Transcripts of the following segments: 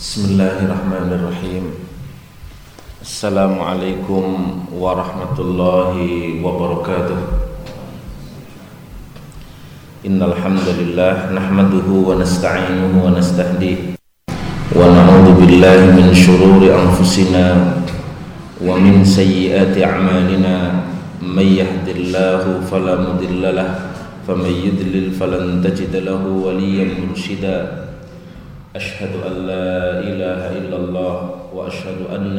Bismillahirrahmanirrahim. Assalamualaikum warahmatullahi wabarakatuh. Innalhamdulillah Nahmaduhu wa nasta'inuhu wa nasta'hdih Wa na'udhu billahi min syururi anfusina Wa min sayyiati a'malina. Man yahdillahu falamudillalah Faman yudlil falan tajid waliyan mursyida أشهد أن لا إله إلا الله وأشهد أن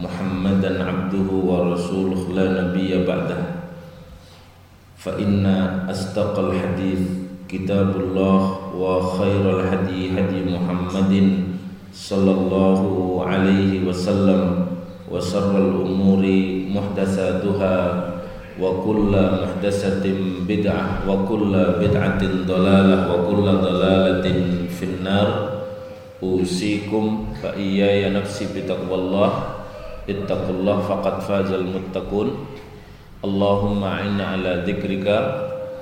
محمدا عبده ورسوله لا نبي بعده فإن أصدق الحديث كتاب الله وخير الهدي هدي محمد صلى الله عليه وسلم وشر الأمور محدثاتها وكل محدثة بدعة وكل بدعة ضلالة وكل ضلالة في النار أوصيكم فإياي نفسي بتقوى الله. اتقوا الله فقد فاز المتقون. اللهم أعنا على ذكرك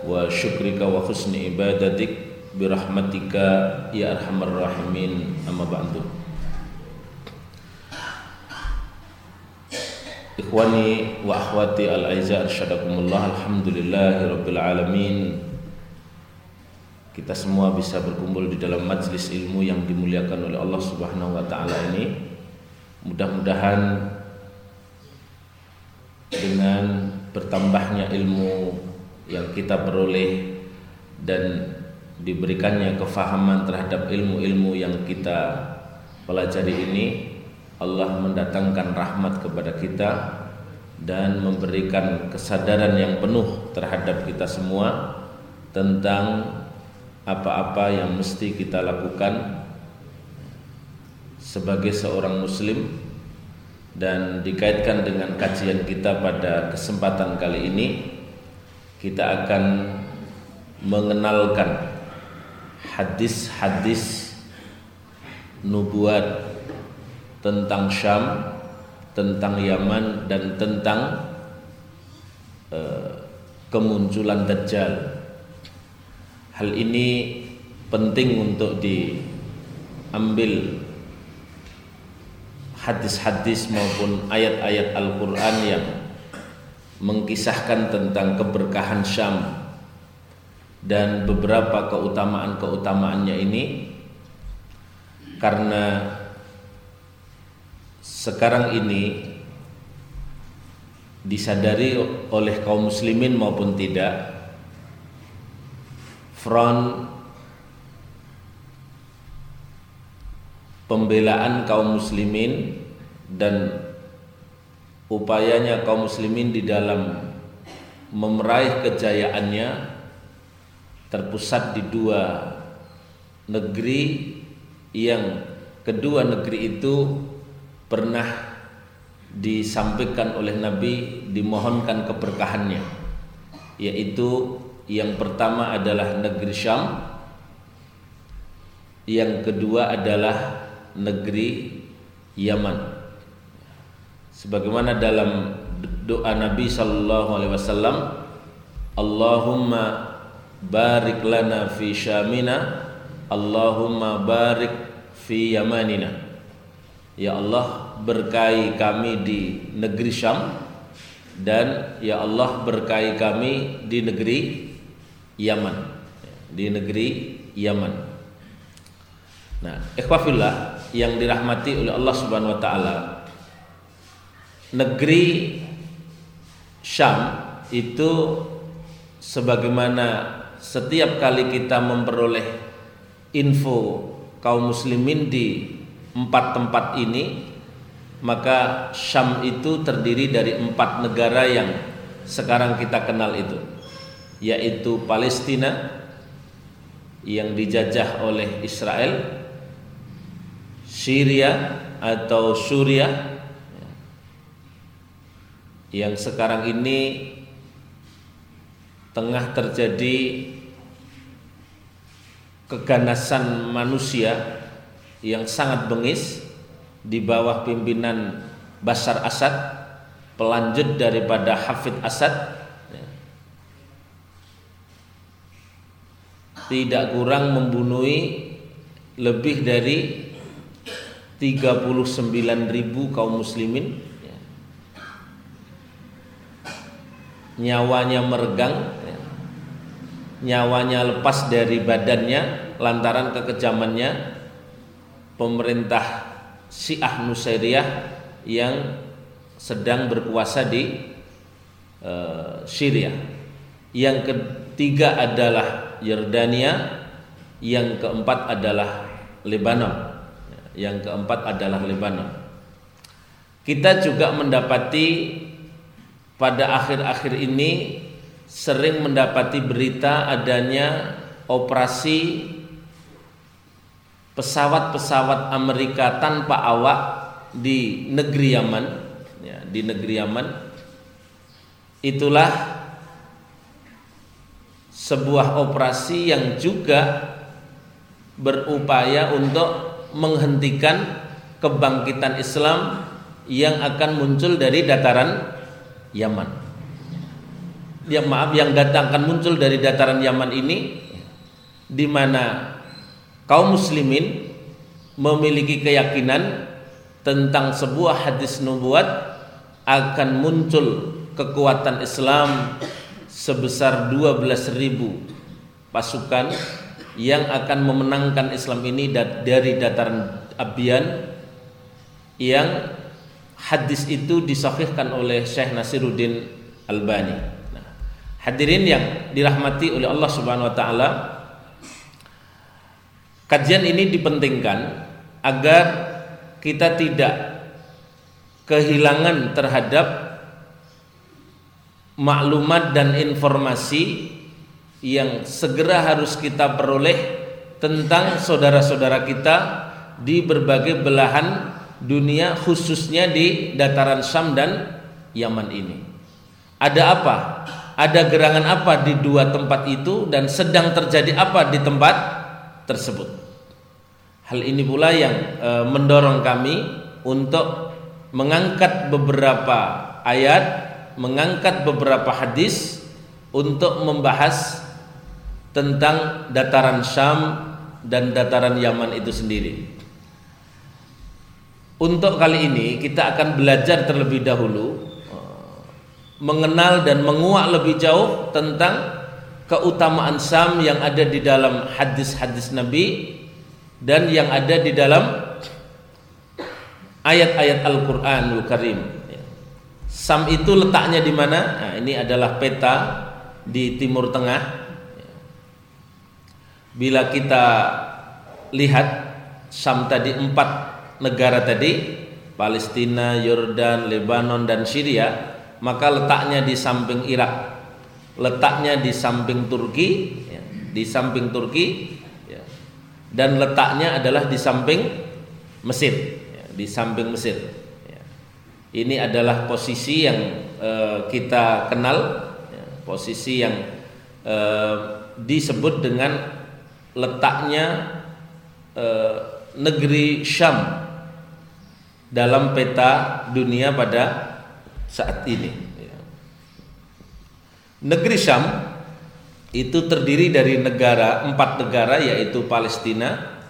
وشكرك وحسن عبادتك برحمتك يا أرحم الراحمين. أما بعد. Ikhwani wa akhwati al-aiza arsyadakumullah Alhamdulillahi rabbil alamin Kita semua bisa berkumpul di dalam majlis ilmu yang dimuliakan oleh Allah subhanahu wa ta'ala ini. Mudah-mudahan Dengan bertambahnya ilmu yang kita peroleh Dan diberikannya kefahaman terhadap ilmu-ilmu yang kita pelajari ini Allah mendatangkan rahmat kepada kita dan memberikan kesadaran yang penuh terhadap kita semua tentang apa-apa yang mesti kita lakukan sebagai seorang muslim dan dikaitkan dengan kajian kita pada kesempatan kali ini kita akan mengenalkan hadis-hadis nubuat tentang Syam, tentang Yaman dan tentang uh, kemunculan Dajjal. Hal ini penting untuk diambil hadis-hadis maupun ayat-ayat Al-Qur'an yang mengkisahkan tentang keberkahan Syam dan beberapa keutamaan-keutamaannya ini. Karena sekarang ini disadari oleh kaum muslimin maupun tidak front pembelaan kaum muslimin dan upayanya kaum muslimin di dalam memeraih kejayaannya terpusat di dua negeri yang kedua negeri itu pernah disampaikan oleh Nabi dimohonkan keberkahannya yaitu yang pertama adalah negeri Syam. Yang kedua adalah negeri Yaman. Sebagaimana dalam doa Nabi sallallahu alaihi wasallam Allahumma barik lana fi syamina Allahumma barik fi yamanina. Ya Allah berkahi kami di negeri Syam dan ya Allah berkahi kami di negeri Yaman. Di negeri Yaman. Nah ikhwafillah yang dirahmati oleh Allah Subhanahu wa taala negeri Syam itu sebagaimana setiap kali kita memperoleh info kaum muslimin di empat tempat ini maka Syam itu terdiri dari empat negara yang sekarang kita kenal itu yaitu Palestina yang dijajah oleh Israel Syria atau Suriah yang sekarang ini tengah terjadi keganasan manusia yang sangat bengis di bawah pimpinan Basar Asad pelanjut daripada Hafid Asad tidak kurang membunuhi lebih dari ribu kaum muslimin ya. nyawanya meregang ya. nyawanya lepas dari badannya lantaran kekejamannya pemerintah Syiah Nusairiyah yang sedang berkuasa di uh, Syria. Yang ketiga adalah Yordania, yang keempat adalah Lebanon. Yang keempat adalah Lebanon. Kita juga mendapati pada akhir-akhir ini sering mendapati berita adanya operasi pesawat-pesawat Amerika tanpa awak di negeri Yaman ya, di negeri Yaman itulah sebuah operasi yang juga berupaya untuk menghentikan kebangkitan Islam yang akan muncul dari dataran Yaman. Ya maaf yang datang akan muncul dari dataran Yaman ini di mana kaum muslimin memiliki keyakinan tentang sebuah hadis nubuat akan muncul kekuatan Islam sebesar 12.000 pasukan yang akan memenangkan Islam ini dari dataran Abian yang hadis itu disahihkan oleh Syekh Nasiruddin Albani. Nah, hadirin yang dirahmati oleh Allah Subhanahu wa taala, Kajian ini dipentingkan agar kita tidak kehilangan terhadap maklumat dan informasi yang segera harus kita peroleh tentang saudara-saudara kita di berbagai belahan dunia khususnya di dataran Syam dan Yaman ini. Ada apa? Ada gerangan apa di dua tempat itu dan sedang terjadi apa di tempat tersebut. Hal ini pula yang e, mendorong kami untuk mengangkat beberapa ayat, mengangkat beberapa hadis untuk membahas tentang dataran Syam dan dataran Yaman itu sendiri. Untuk kali ini kita akan belajar terlebih dahulu e, mengenal dan menguak lebih jauh tentang keutamaan Sam yang ada di dalam hadis-hadis Nabi dan yang ada di dalam ayat-ayat Al-Qur'anul Karim. Sam itu letaknya di mana? Nah, ini adalah peta di Timur Tengah. Bila kita lihat Sam tadi empat negara tadi, Palestina, Yordan, Lebanon dan Syria, maka letaknya di samping Irak letaknya di samping Turki, ya, di samping Turki, ya, dan letaknya adalah di samping Mesir, ya, di samping Mesir. Ya. Ini adalah posisi yang uh, kita kenal, ya, posisi yang uh, disebut dengan letaknya uh, negeri Syam dalam peta dunia pada saat ini. Negeri Syam itu terdiri dari negara empat negara yaitu Palestina,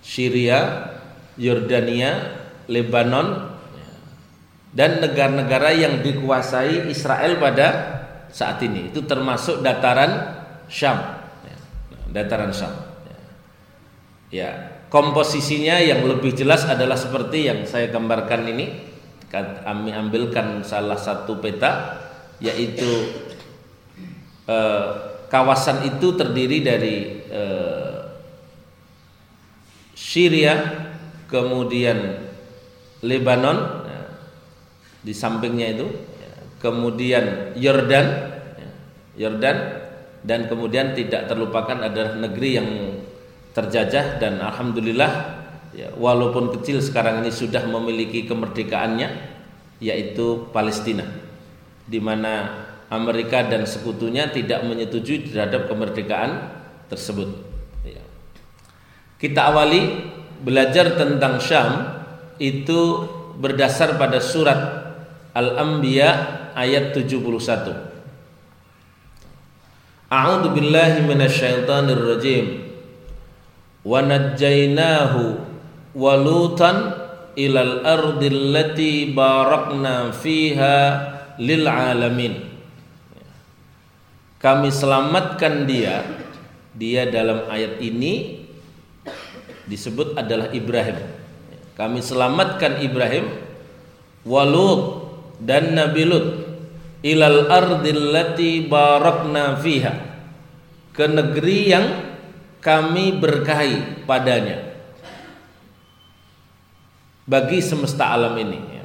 Syria, Yordania, Lebanon dan negara-negara yang dikuasai Israel pada saat ini itu termasuk dataran Syam, dataran Syam. Ya, komposisinya yang lebih jelas adalah seperti yang saya gambarkan ini. Kami ambilkan salah satu peta yaitu eh, kawasan itu terdiri dari eh, Syria, kemudian Lebanon ya, di sampingnya itu, kemudian Yordan, ya, Yordan, dan kemudian tidak terlupakan adalah negeri yang terjajah dan alhamdulillah ya, walaupun kecil sekarang ini sudah memiliki kemerdekaannya yaitu Palestina di mana Amerika dan sekutunya tidak menyetujui terhadap kemerdekaan tersebut. Ya. Kita awali belajar tentang Syam itu berdasar pada surat Al-Anbiya ayat 71. A'udzu billahi minasyaitonir rajim. Wa najjaynahu walutan ilal ardil lati barakna fiha lil alamin kami selamatkan dia dia dalam ayat ini disebut adalah Ibrahim kami selamatkan Ibrahim walut dan Nabi Lut ilal ardil lati barakna fiha ke negeri yang kami berkahi padanya. Bagi semesta alam ini ya.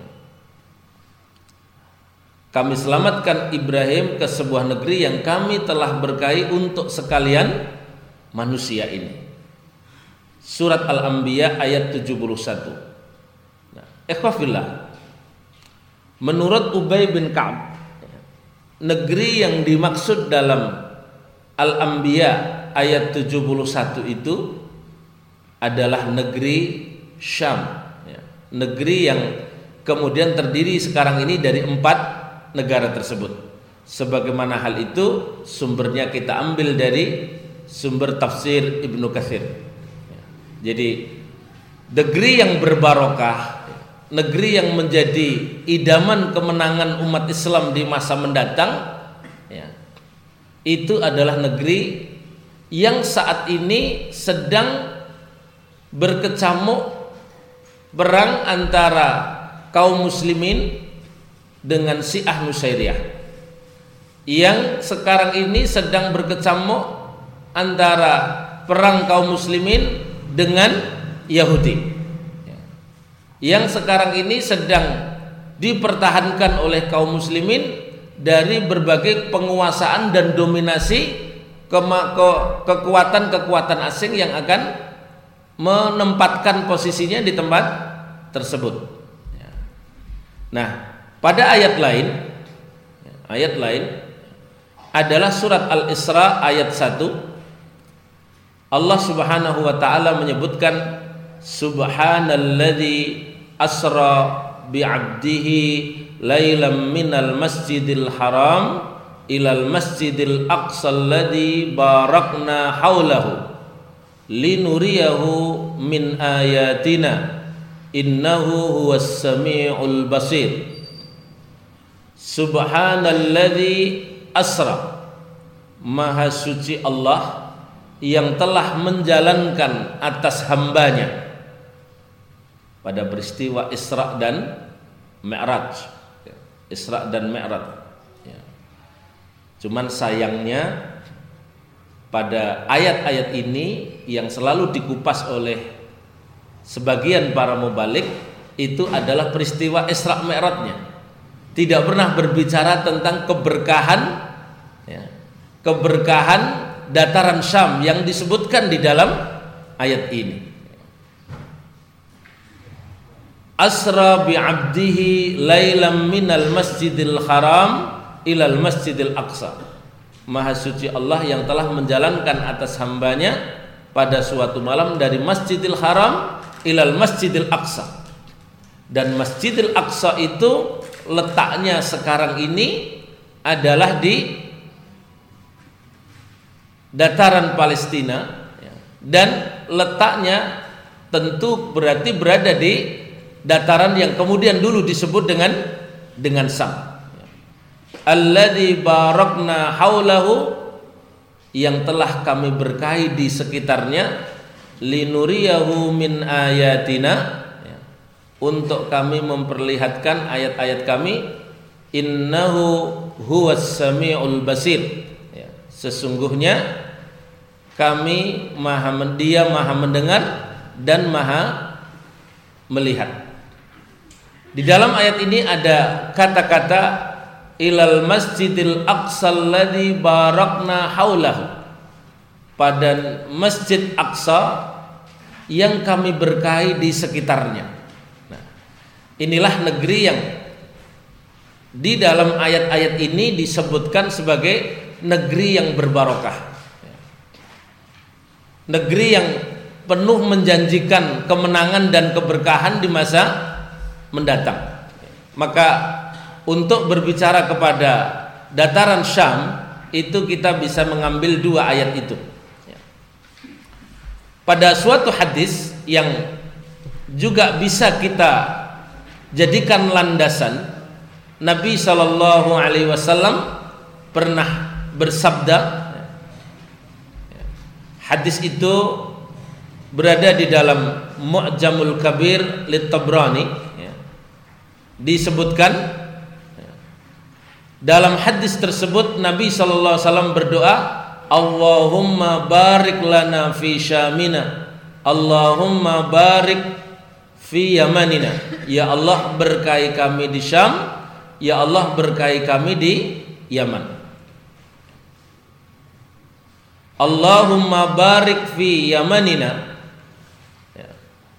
kami selamatkan Ibrahim ke sebuah negeri yang kami telah berkahi untuk sekalian manusia ini. Surat Al-Anbiya ayat 71 nah, ikhwafillah menurut Ubay bin Ka'ab negeri yang dimaksud dalam Al-Anbiya ayat 71 itu adalah negeri Syam ya. negeri yang kemudian terdiri sekarang ini dari empat negara tersebut sebagaimana hal itu sumbernya kita ambil dari sumber tafsir Ibnu Katsir ya. jadi negeri yang berbarokah negeri yang menjadi idaman kemenangan umat Islam di masa mendatang ya, itu adalah negeri yang saat ini sedang berkecamuk perang antara kaum muslimin dengan Syiah Nusairiyah yang sekarang ini sedang berkecamuk antara perang kaum muslimin dengan Yahudi yang sekarang ini sedang dipertahankan oleh kaum muslimin dari berbagai penguasaan dan dominasi kekuatan-kekuatan asing yang akan menempatkan posisinya di tempat tersebut. Ya. Nah, pada ayat lain, ya, ayat lain adalah surat Al-Isra ayat 1. Allah Subhanahu wa taala menyebutkan subhanalladzi asra bi'abdihi lailam minal masjidil haram ilal masjidil aqsa alladhi barakna haulahu linuriyahu min ayatina innahu huwas samiul basir. Subhanalladzi asra. Maha suci Allah yang telah menjalankan atas hambanya pada peristiwa Isra dan Mi'raj Isra dan Mi'raj Cuman sayangnya pada ayat-ayat ini yang selalu dikupas oleh sebagian para mubalik itu adalah peristiwa Isra Mi'rajnya. Tidak pernah berbicara tentang keberkahan ya, keberkahan dataran Syam yang disebutkan di dalam ayat ini. Asra bi 'abdihi lailam minal masjidil haram ilal masjidil aqsa Maha suci Allah yang telah menjalankan atas hambanya pada suatu malam dari Masjidil Haram ilal Masjidil Aqsa. Dan Masjidil Aqsa itu letaknya sekarang ini adalah di dataran Palestina ya. dan letaknya tentu berarti berada di dataran yang kemudian dulu disebut dengan dengan Sam. Alladzi barakna haulahu yang telah kami berkahi di sekitarnya linuriyahu min ayatina ya, untuk kami memperlihatkan ayat-ayat kami innahu huwas samiul basir. Ya, sesungguhnya kami maha dia maha mendengar dan maha melihat di dalam ayat ini ada kata-kata ilal masjidil aqsa alladhi barakna haulahu. Pada masjid aqsa yang kami berkahi di sekitarnya. Nah, inilah negeri yang di dalam ayat-ayat ini disebutkan sebagai negeri yang berbarokah. Negeri yang penuh menjanjikan kemenangan dan keberkahan di masa mendatang maka untuk berbicara kepada dataran Syam itu kita bisa mengambil dua ayat itu. Pada suatu hadis yang juga bisa kita jadikan landasan Nabi Shallallahu Alaihi Wasallam pernah bersabda hadis itu berada di dalam Mu'jamul Kabir Litabrani. Disebutkan dalam hadis tersebut Nabi Shallallahu Alaihi Wasallam berdoa Allahumma barik lana fi syamina Allahumma barik fi yamanina ya Allah berkahi kami di Syam Ya Allah berkahi kami di Yaman. Allahumma barik fi Yamanina.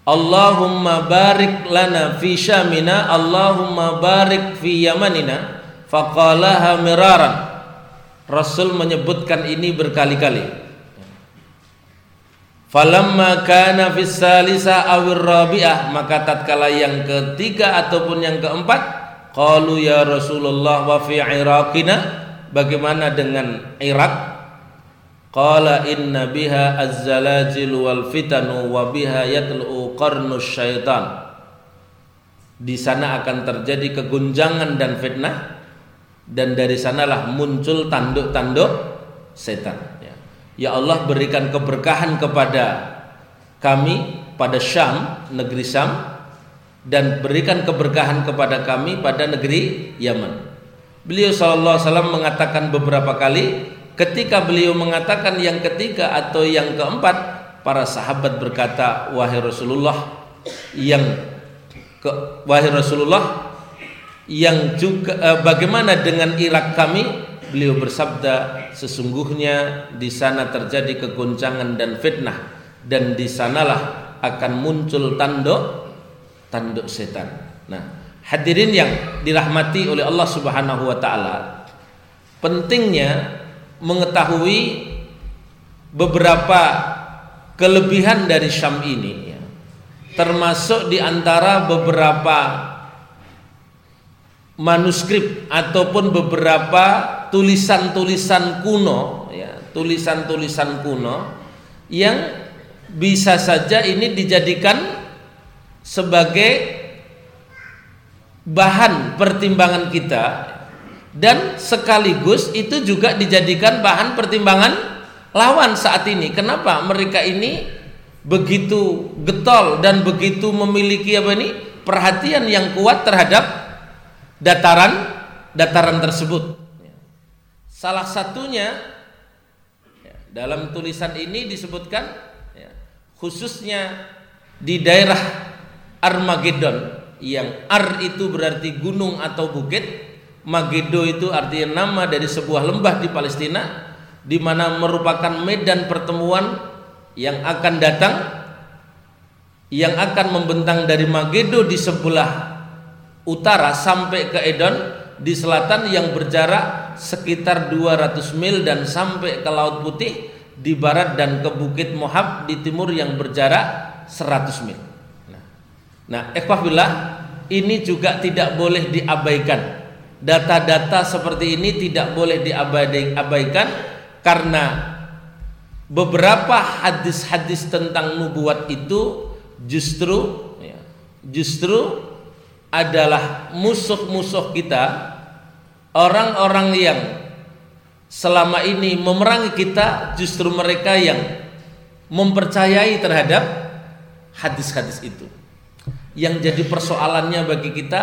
Allahumma barik lana fi Syamina. Allahumma barik fi Yamanina. Faqalaha miraran. Rasul menyebutkan ini berkali-kali. Falamma kana fis salisa awir rabi'ah maka tatkala yang ketiga ataupun yang keempat Qalu ya Rasulullah wa fi Iraqina bagaimana dengan Irak? Qala inna biha az-zalazil wal fitanu wa biha yatlu qarnu syaitan. Di sana akan terjadi kegunjangan dan fitnah dan dari sanalah muncul tanduk-tanduk setan ya. ya Allah berikan keberkahan kepada kami pada Syam, negeri Syam dan berikan keberkahan kepada kami pada negeri Yaman. Beliau sallallahu alaihi mengatakan beberapa kali ketika beliau mengatakan yang ketiga atau yang keempat para sahabat berkata wahai Rasulullah yang ke, wahai Rasulullah yang juga eh, bagaimana dengan Irak kami beliau bersabda sesungguhnya di sana terjadi kegoncangan dan fitnah dan di sanalah akan muncul tanduk tanduk setan. Nah, hadirin yang dirahmati oleh Allah Subhanahu wa taala, pentingnya mengetahui beberapa kelebihan dari Syam ini ya. Termasuk di antara beberapa manuskrip ataupun beberapa tulisan-tulisan kuno ya, tulisan-tulisan kuno yang bisa saja ini dijadikan sebagai bahan pertimbangan kita dan sekaligus itu juga dijadikan bahan pertimbangan lawan saat ini. Kenapa mereka ini begitu getol dan begitu memiliki apa ini perhatian yang kuat terhadap dataran dataran tersebut. Salah satunya ya, dalam tulisan ini disebutkan ya, khususnya di daerah Armageddon yang Ar itu berarti gunung atau bukit Magedo itu artinya nama dari sebuah lembah di Palestina di mana merupakan medan pertemuan yang akan datang yang akan membentang dari Magedo di sebelah utara sampai ke Edon di selatan yang berjarak sekitar 200 mil dan sampai ke Laut Putih di barat dan ke Bukit Mohab di timur yang berjarak 100 mil. Nah, ikhwahbillah ini juga tidak boleh diabaikan. Data-data seperti ini tidak boleh diabaikan karena beberapa hadis-hadis tentang nubuat itu justru ya, justru adalah musuh-musuh kita orang-orang yang selama ini memerangi kita justru mereka yang mempercayai terhadap hadis-hadis itu. Yang jadi persoalannya bagi kita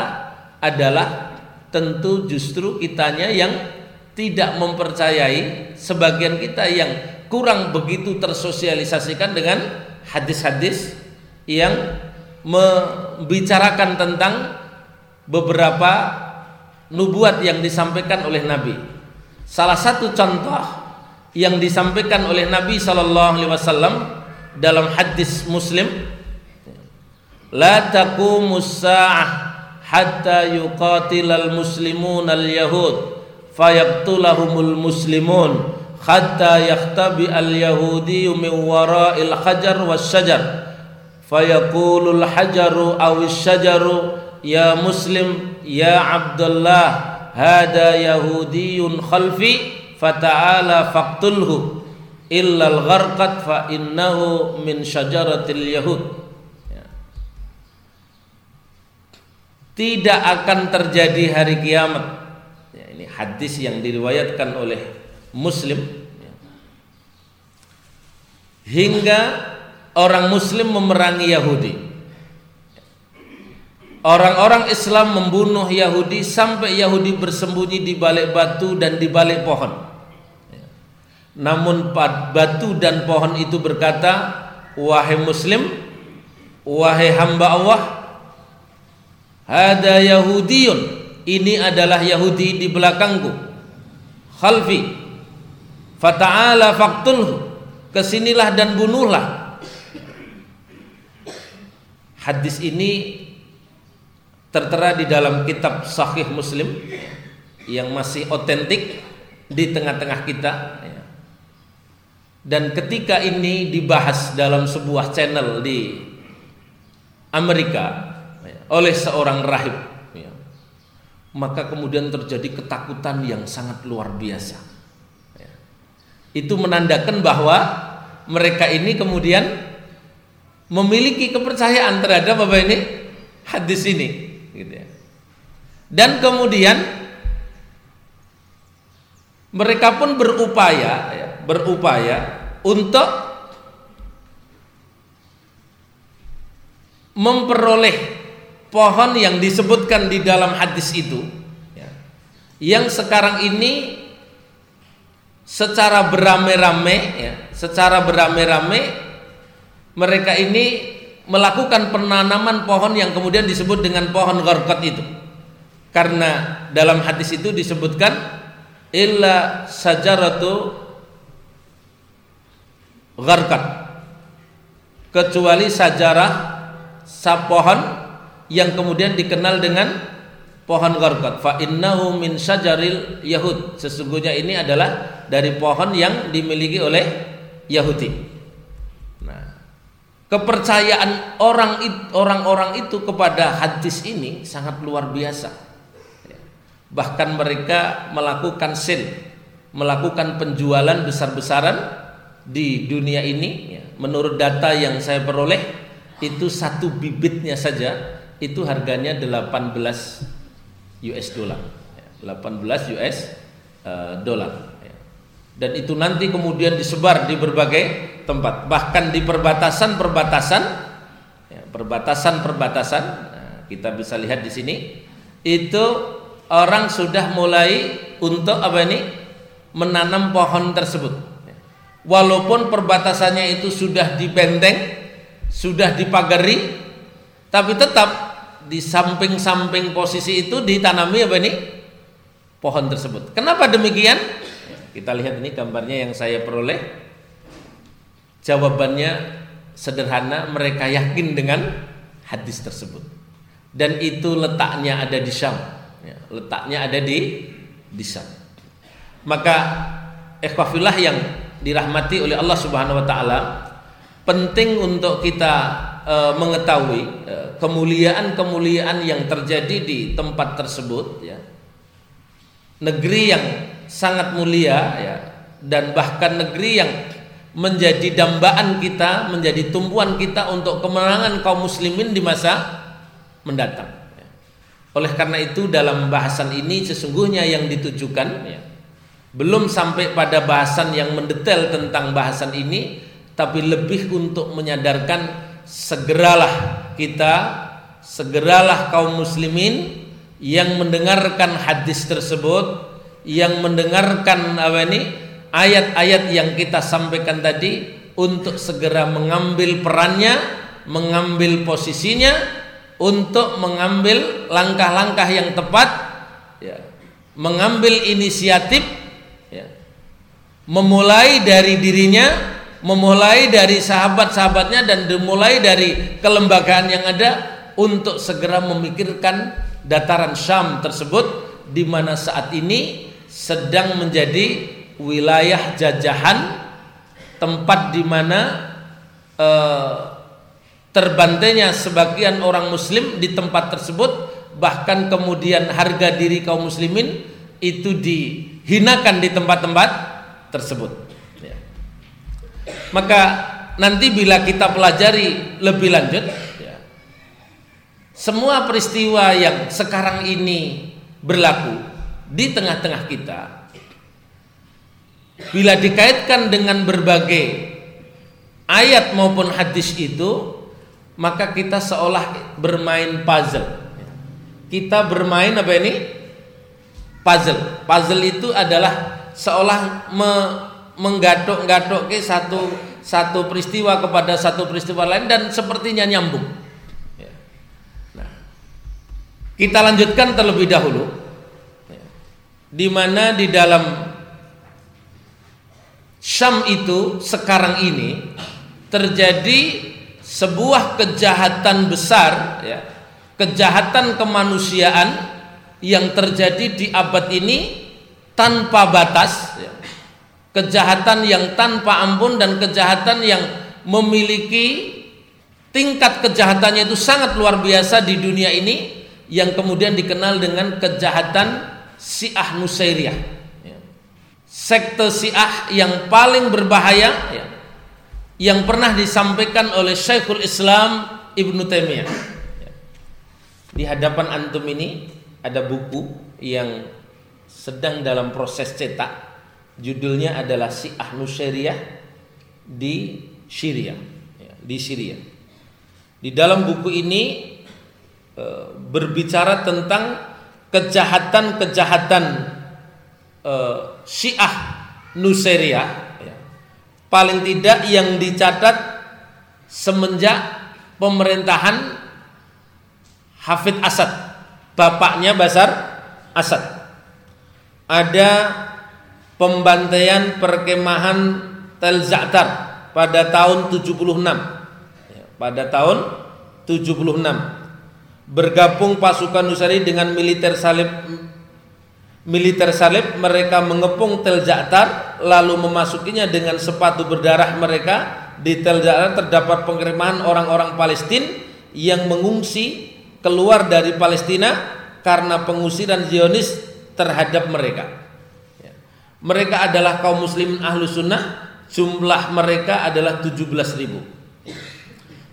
adalah tentu justru kitanya yang tidak mempercayai sebagian kita yang kurang begitu tersosialisasikan dengan hadis-hadis yang membicarakan tentang beberapa nubuat yang disampaikan oleh Nabi. Salah satu contoh yang disampaikan oleh Nabi Shallallahu Alaihi Wasallam dalam hadis Muslim taqumus sa'ah hatta yuqatilal muslimun al yahud fayaqtulahumul muslimun hatta yahtabi al yahudi min wara'il hajar was syajar fayaqulul hajaru awis syajaru ya muslim ya abdullah hada yahudiyun khalfi fata'ala faqtulhu illa al-gharqat fa innahu min syajaratil yahud tidak akan terjadi hari kiamat. Hadis yang diriwayatkan oleh Muslim hingga orang Muslim memerangi Yahudi. Orang-orang Islam membunuh Yahudi sampai Yahudi bersembunyi di balik batu dan di balik pohon. Namun batu dan pohon itu berkata, "Wahai Muslim, wahai hamba Allah, ada Yahudiyun. Ini adalah Yahudi di belakangku. Khalfi. Fata'ala faktulhu. Ke sinilah dan bunuhlah. Hadis ini tertera di dalam kitab Sahih Muslim yang masih otentik di tengah-tengah kita. Dan ketika ini dibahas dalam sebuah channel di Amerika, oleh seorang rahib. Maka kemudian terjadi ketakutan yang sangat luar biasa ya. itu menandakan bahwa mereka ini kemudian memiliki kepercayaan terhadap apa ini hadis ini gitu ya. dan kemudian mereka pun berupaya ya, berupaya untuk memperoleh pohon yang disebutkan di dalam hadis itu ya, yang sekarang ini secara beramai-ramai ya, secara beramai-ramai mereka ini melakukan penanaman pohon yang kemudian disebut dengan pohon gharqat itu. Karena dalam hadis itu disebutkan illa sajaratu gharqat kecuali sajarah sapohon yang kemudian dikenal dengan pohon gorgot. Fa innahu min syajaril Yahud. Sesungguhnya ini adalah dari pohon yang dimiliki oleh Yahudi. Nah, kepercayaan orang orang-orang itu kepada hadis ini sangat luar biasa. Ya. Bahkan mereka melakukan sale, melakukan penjualan besar-besaran di dunia ini. Ya. Menurut data yang saya peroleh, itu satu bibitnya saja itu harganya 18 US dollar. 18 US uh, dolar. Dan itu nanti kemudian disebar di berbagai tempat, bahkan di perbatasan-perbatasan, ya, perbatasan-perbatasan. Nah, kita bisa lihat di sini, itu orang sudah mulai untuk apa ini menanam pohon tersebut. Walaupun perbatasannya itu sudah dibenteng, sudah dipagari, tapi tetap di samping-samping posisi itu ditanami apa ini? Pohon tersebut. Kenapa demikian? Kita lihat ini gambarnya yang saya peroleh. Jawabannya sederhana, mereka yakin dengan hadis tersebut. Dan itu letaknya ada di Syam. Ya, letaknya ada di di Syam. Maka ikhwafillah yang dirahmati oleh Allah Subhanahu wa taala, penting untuk kita e, mengetahui kemuliaan kemuliaan-kemuliaan yang terjadi di tempat tersebut ya. Negeri yang sangat mulia ya dan bahkan negeri yang menjadi dambaan kita, menjadi tumpuan kita untuk kemenangan kaum muslimin di masa mendatang. Ya. Oleh karena itu dalam bahasan ini sesungguhnya yang ditujukan ya, belum sampai pada bahasan yang mendetail tentang bahasan ini, tapi lebih untuk menyadarkan segeralah kita segeralah kaum muslimin yang mendengarkan hadis tersebut yang mendengarkan apa ini ayat-ayat yang kita sampaikan tadi untuk segera mengambil perannya mengambil posisinya untuk mengambil langkah-langkah yang tepat ya, mengambil inisiatif ya, memulai dari dirinya memulai dari sahabat-sahabatnya dan dimulai dari kelembagaan yang ada untuk segera memikirkan dataran Syam tersebut di mana saat ini sedang menjadi wilayah jajahan tempat di mana eh, terbantainya sebagian orang muslim di tempat tersebut bahkan kemudian harga diri kaum muslimin itu dihinakan di tempat-tempat tersebut maka nanti bila kita pelajari lebih lanjut ya, semua peristiwa yang sekarang ini berlaku di tengah-tengah kita bila dikaitkan dengan berbagai ayat maupun hadis itu maka kita seolah bermain puzzle. Kita bermain apa ini? Puzzle. Puzzle itu adalah seolah me, menggadok-gadok ke satu satu peristiwa kepada satu peristiwa lain dan sepertinya nyambung. Kita lanjutkan terlebih dahulu. Di mana di dalam Syam itu sekarang ini terjadi sebuah kejahatan besar ya, kejahatan kemanusiaan yang terjadi di abad ini tanpa batas ya. Kejahatan yang tanpa ampun dan kejahatan yang memiliki tingkat kejahatannya itu sangat luar biasa di dunia ini yang kemudian dikenal dengan kejahatan Syiah Nusairiyah. Ya. Sekte Syiah yang paling berbahaya ya, yang pernah disampaikan oleh Syekhul Islam Ibnu Taimiyah. Ya. Di hadapan antum ini ada buku yang sedang dalam proses cetak. Judulnya adalah Syiah Nusairiyah di Syria, ya, di Syria. Di dalam buku ini E, berbicara tentang kejahatan-kejahatan e, Syiah Nusairiyah ya. paling tidak yang dicatat semenjak pemerintahan Hafid Asad bapaknya Basar Asad ada pembantaian perkemahan Tel Za'tar pada tahun 76 ya, pada tahun 76 bergabung pasukan Nusari dengan militer salib militer salib mereka mengepung Tel Ja'tar lalu memasukinya dengan sepatu berdarah mereka. Di Tel Ja'tar terdapat pengiriman orang-orang Palestina yang mengungsi keluar dari Palestina karena pengusiran Zionis terhadap mereka. Mereka adalah kaum muslimin ahlu sunnah jumlah mereka adalah 17 ribu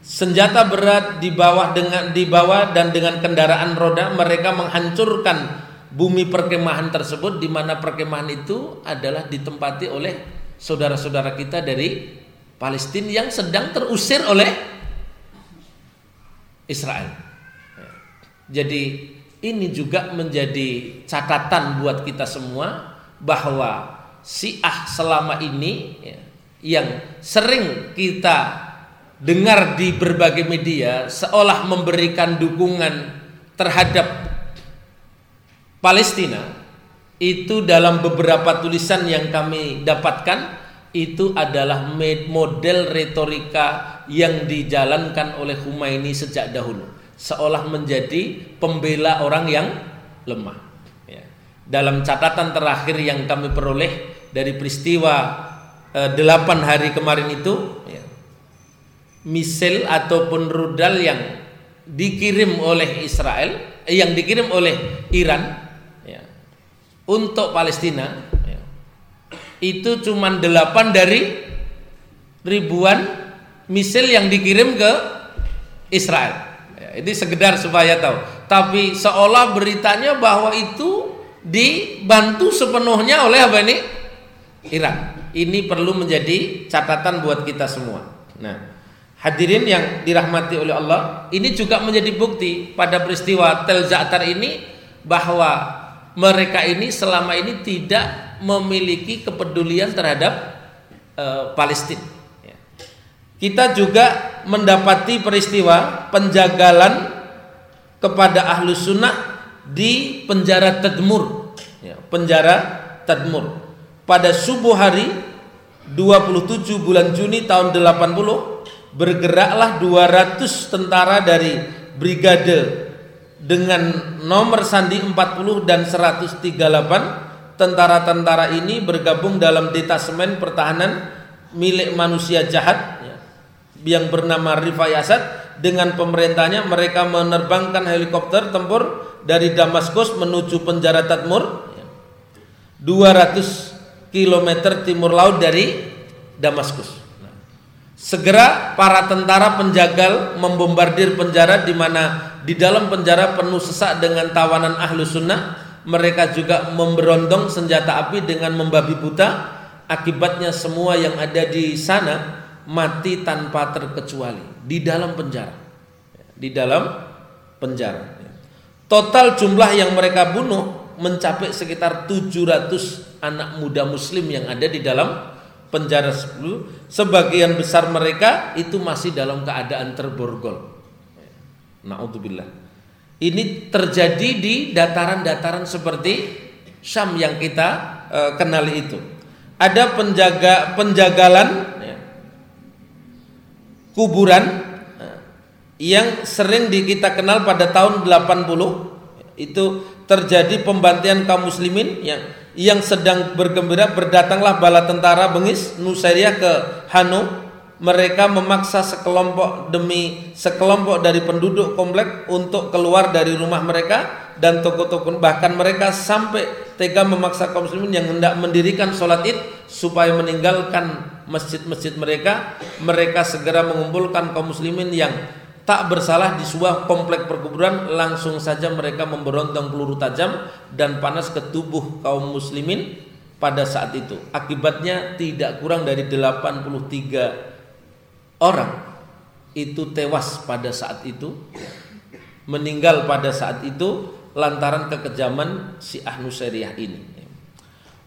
senjata berat di bawah dengan di bawah dan dengan kendaraan roda mereka menghancurkan bumi perkemahan tersebut di mana perkemahan itu adalah ditempati oleh saudara-saudara kita dari Palestina yang sedang terusir oleh Israel. Jadi ini juga menjadi catatan buat kita semua bahwa Syiah selama ini ya, yang sering kita dengar di berbagai media seolah memberikan dukungan terhadap Palestina itu dalam beberapa tulisan yang kami dapatkan itu adalah model retorika yang dijalankan oleh Humaini sejak dahulu seolah menjadi pembela orang yang lemah. Dalam catatan terakhir yang kami peroleh dari peristiwa eh, 8 hari kemarin itu ya, misil ataupun rudal yang dikirim oleh Israel eh, yang dikirim oleh Iran ya, untuk Palestina ya, itu cuma delapan dari ribuan misil yang dikirim ke Israel. Ya, ini sekedar supaya tahu. Tapi seolah beritanya bahwa itu dibantu sepenuhnya oleh apa ini Iran ini perlu menjadi catatan buat kita semua nah Hadirin yang dirahmati oleh Allah, ini juga menjadi bukti pada peristiwa Tel Za'tar ini bahwa mereka ini selama ini tidak memiliki kepedulian terhadap uh, Palestina. Ya. Kita juga mendapati peristiwa penjagalan kepada ahlu sunnah di penjara Tadmur, ya, penjara Tadmur. Pada subuh hari 27 bulan Juni tahun 80 bergeraklah 200 tentara dari brigade dengan nomor sandi 40 dan 138 tentara-tentara ini bergabung dalam detasemen pertahanan milik manusia jahat ya, yang bernama Rifai dengan pemerintahnya mereka menerbangkan helikopter tempur dari Damaskus menuju penjara Tadmur ya, 200 km timur laut dari Damaskus Segera para tentara penjagal membombardir penjara di mana di dalam penjara penuh sesak dengan tawanan ahlu sunnah. Mereka juga memberondong senjata api dengan membabi buta. Akibatnya semua yang ada di sana mati tanpa terkecuali di dalam penjara. Di dalam penjara. Total jumlah yang mereka bunuh mencapai sekitar 700 anak muda muslim yang ada di dalam penjara 10 sebagian besar mereka itu masih dalam keadaan terborgol naudzubillah ini terjadi di dataran-dataran seperti Syam yang kita e, kenali itu ada penjaga penjagalan kuburan ya, yang sering di kita kenal pada tahun 80 itu terjadi pembantian kaum muslimin yang yang sedang bergembira berdatanglah bala tentara Bengis Nusairiyah ke Hanu mereka memaksa sekelompok demi sekelompok dari penduduk komplek untuk keluar dari rumah mereka dan toko-toko bahkan mereka sampai tega memaksa kaum muslimin yang hendak mendirikan sholat id supaya meninggalkan masjid-masjid mereka mereka segera mengumpulkan kaum muslimin yang tak bersalah di sebuah komplek perkuburan langsung saja mereka memberontak peluru tajam dan panas ke tubuh kaum muslimin pada saat itu. Akibatnya tidak kurang dari 83 orang itu tewas pada saat itu meninggal pada saat itu lantaran kekejaman si Ahnusairiyah ini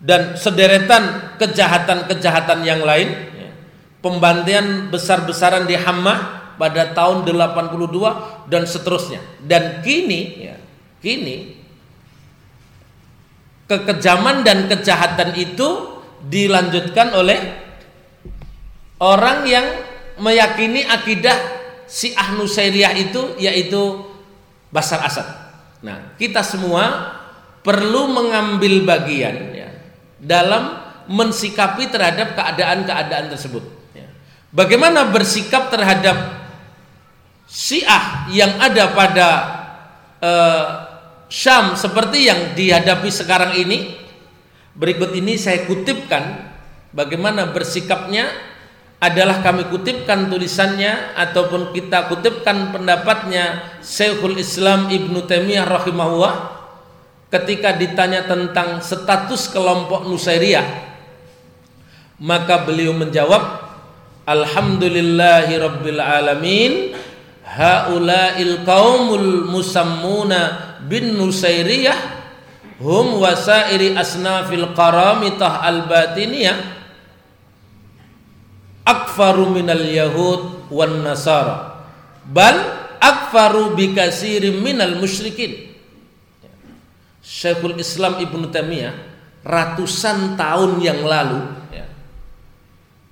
dan sederetan kejahatan-kejahatan yang lain pembantian besar-besaran di Hammah pada tahun 82 dan seterusnya. Dan kini ya, kini kekejaman dan kejahatan itu dilanjutkan oleh orang yang meyakini akidah si Ahnusairiyah itu yaitu Basar Asad. Nah, kita semua perlu mengambil bagian ya, dalam mensikapi terhadap keadaan-keadaan tersebut. Ya. Bagaimana bersikap terhadap Syiah yang ada pada uh, Syam seperti yang dihadapi sekarang ini berikut ini saya kutipkan bagaimana bersikapnya adalah kami kutipkan tulisannya ataupun kita kutipkan pendapatnya Syekhul Islam Ibnu Taimiyah rahimahullah ketika ditanya tentang status kelompok Nusairiyah maka beliau menjawab Alhamdulillahi Rabbil Alamin haula'il qaumul musammuna bin nusairiyah hum wasairi asnafil qaramitah al batiniyah akfaru minal yahud wan nasara bal akfaru bikasirim minal musyrikin Syekhul Islam Ibnu Taimiyah ratusan tahun yang lalu ya.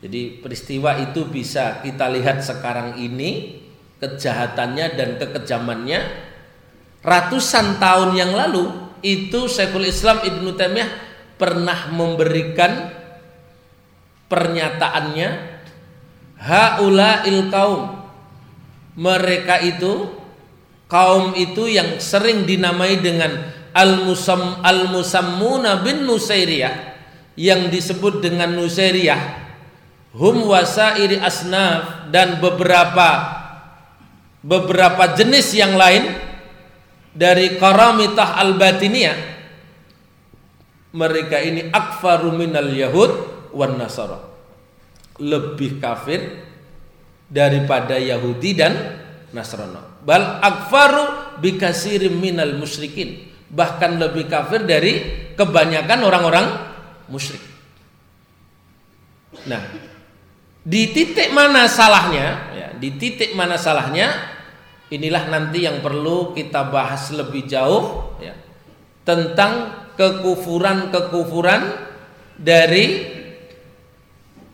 Jadi peristiwa itu bisa kita lihat sekarang ini kejahatannya dan kekejamannya ratusan tahun yang lalu itu Syekhul Islam Ibnu Taimiyah pernah memberikan pernyataannya haula il kaum mereka itu kaum itu yang sering dinamai dengan al musam al musammuna bin nusairiyah yang disebut dengan nusairiyah hum wasairi asnaf dan beberapa beberapa jenis yang lain dari karamitah al-batiniyah. Mereka ini akfaru minal yahud wan nasara. Lebih kafir daripada Yahudi dan Nasrani. Bal akfaru bikasirim minal musyrikin bahkan lebih kafir dari kebanyakan orang-orang musyrik nah di titik mana salahnya di titik mana salahnya inilah nanti yang perlu kita bahas lebih jauh ya, tentang kekufuran-kekufuran dari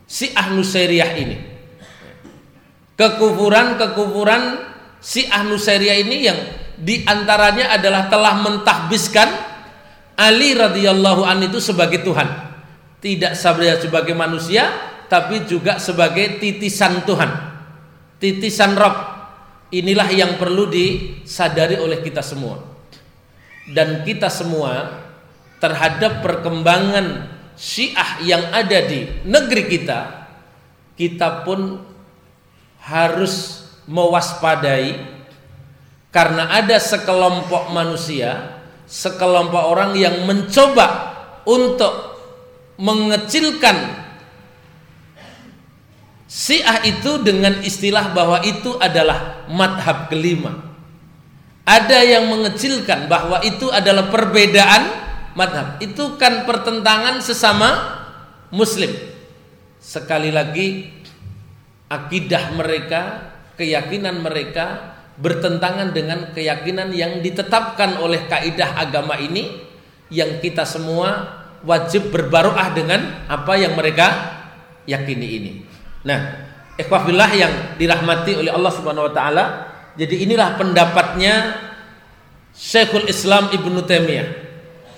si Ahnusairiyah ini. Kekufuran-kekufuran si Ahnusairiyah ini yang di antaranya adalah telah mentahbiskan Ali radhiyallahu an itu sebagai Tuhan. Tidak saja sebagai manusia, tapi juga sebagai titisan Tuhan. Titisan Rob. Inilah yang perlu disadari oleh kita semua. Dan kita semua terhadap perkembangan Syiah yang ada di negeri kita kita pun harus mewaspadai karena ada sekelompok manusia, sekelompok orang yang mencoba untuk mengecilkan Syiah itu dengan istilah bahwa itu adalah madhab kelima. Ada yang mengecilkan bahwa itu adalah perbedaan madhab. Itu kan pertentangan sesama muslim. Sekali lagi akidah mereka, keyakinan mereka bertentangan dengan keyakinan yang ditetapkan oleh kaidah agama ini yang kita semua wajib berbaruah dengan apa yang mereka yakini ini. Nah, ikhwafillah yang dirahmati oleh Allah Subhanahu wa taala, jadi inilah pendapatnya Syekhul Islam Ibnu Taimiyah.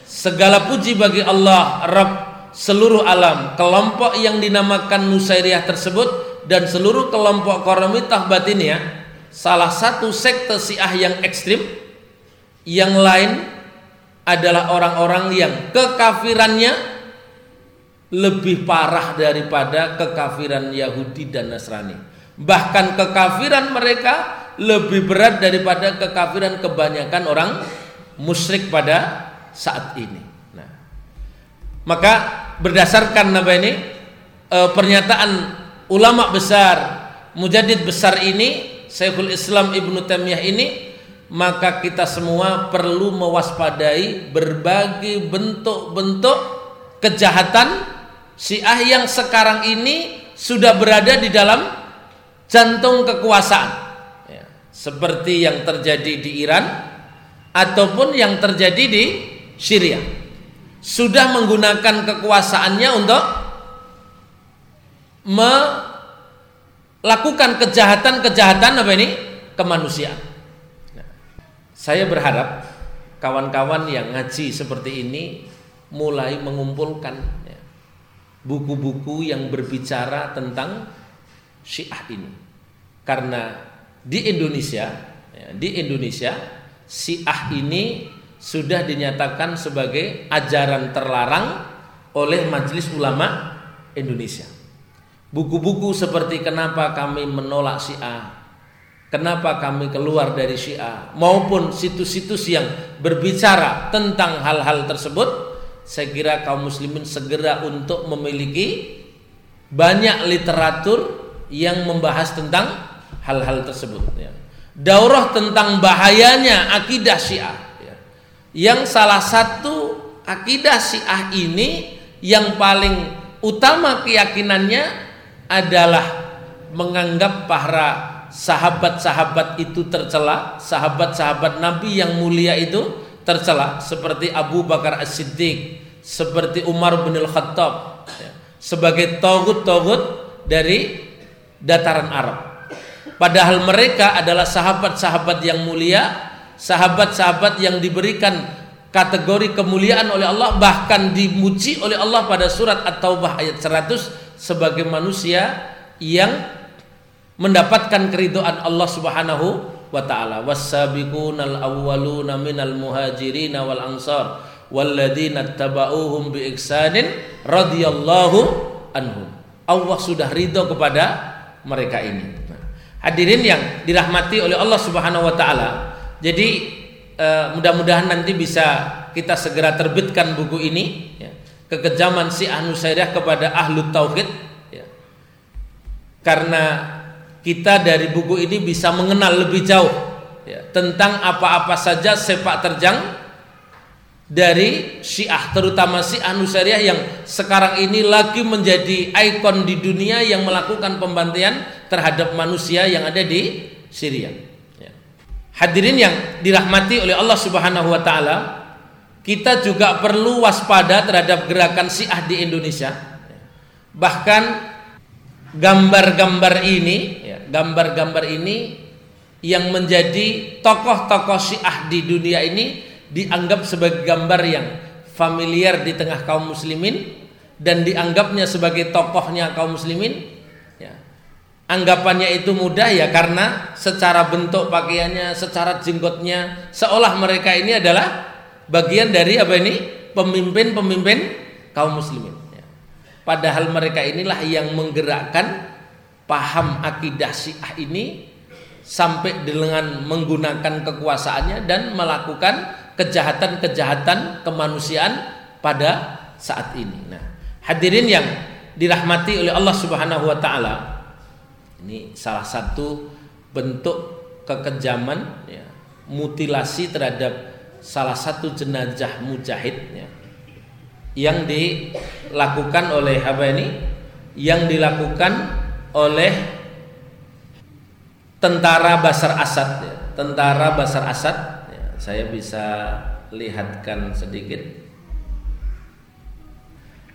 Segala puji bagi Allah Rabb seluruh alam, kelompok yang dinamakan Nusairiyah tersebut dan seluruh kelompok Qaramitah Batiniyah salah satu sekte Syiah yang ekstrim yang lain adalah orang-orang yang kekafirannya lebih parah daripada kekafiran Yahudi dan Nasrani. Bahkan kekafiran mereka lebih berat daripada kekafiran kebanyakan orang musyrik pada saat ini. Nah, maka berdasarkan apa ini e, pernyataan ulama besar, mujadid besar ini, Syekhul Islam Ibnu Taimiyah ini, maka kita semua perlu mewaspadai berbagai bentuk-bentuk kejahatan Syiah yang sekarang ini sudah berada di dalam jantung kekuasaan. Ya, seperti yang terjadi di Iran ataupun yang terjadi di Syria. Sudah menggunakan kekuasaannya untuk melakukan kejahatan-kejahatan apa ini? kemanusiaan. Nah, saya berharap kawan-kawan yang ngaji seperti ini mulai mengumpulkan buku-buku yang berbicara tentang Syiah ini. Karena di Indonesia, ya, di Indonesia Syiah ini sudah dinyatakan sebagai ajaran terlarang oleh Majelis Ulama Indonesia. Buku-buku seperti kenapa kami menolak Syiah, kenapa kami keluar dari Syiah, maupun situs-situs yang berbicara tentang hal-hal tersebut saya kira kaum muslimin segera untuk memiliki banyak literatur yang membahas tentang hal-hal tersebut ya. Daurah tentang bahayanya akidah Syiah ya. Yang salah satu akidah Syiah ini yang paling utama keyakinannya adalah menganggap para sahabat-sahabat itu tercela, sahabat-sahabat Nabi yang mulia itu tercela seperti Abu Bakar As-Siddiq, seperti Umar bin Al-Khattab ya, sebagai togut-togut dari dataran Arab. Padahal mereka adalah sahabat-sahabat yang mulia, sahabat-sahabat yang diberikan kategori kemuliaan oleh Allah bahkan dimuji oleh Allah pada surat At-Taubah ayat 100 sebagai manusia yang mendapatkan keridhaan Allah Subhanahu wa taala was-sabiqunal awwaluna minal muhajirin wal ansar walladzina tabauhum bi ihsanin radhiyallahu anhum. Allah sudah ridho kepada mereka ini. Nah, hadirin yang dirahmati oleh Allah Subhanahu wa taala. Jadi uh, mudah-mudahan nanti bisa kita segera terbitkan buku ini ya. Kekejaman si Nusairiyah kepada ahlu tauhid ya. karena kita dari buku ini bisa mengenal lebih jauh ya, tentang apa-apa saja sepak terjang dari Syiah terutama Syiah Nusairiyah yang sekarang ini lagi menjadi ikon di dunia yang melakukan pembantaian terhadap manusia yang ada di Syria. Ya. Hadirin yang dirahmati oleh Allah Subhanahu wa taala, kita juga perlu waspada terhadap gerakan Syiah di Indonesia. Bahkan gambar-gambar ini gambar-gambar ini yang menjadi tokoh-tokoh Syiah di dunia ini dianggap sebagai gambar yang familiar di tengah kaum muslimin dan dianggapnya sebagai tokohnya kaum muslimin ya. anggapannya itu mudah ya karena secara bentuk pakaiannya secara jenggotnya seolah mereka ini adalah bagian dari apa ini pemimpin-pemimpin kaum muslimin ya. padahal mereka inilah yang menggerakkan paham akidah Syiah ini sampai dengan menggunakan kekuasaannya dan melakukan kejahatan-kejahatan kemanusiaan pada saat ini. Nah, hadirin yang dirahmati oleh Allah Subhanahu wa taala, ini salah satu bentuk kekejaman ya, mutilasi terhadap salah satu jenazah mujahid ya, yang dilakukan oleh apa ini? Yang dilakukan oleh tentara Basar Asad ya. Tentara Basar Asad ya, saya bisa lihatkan sedikit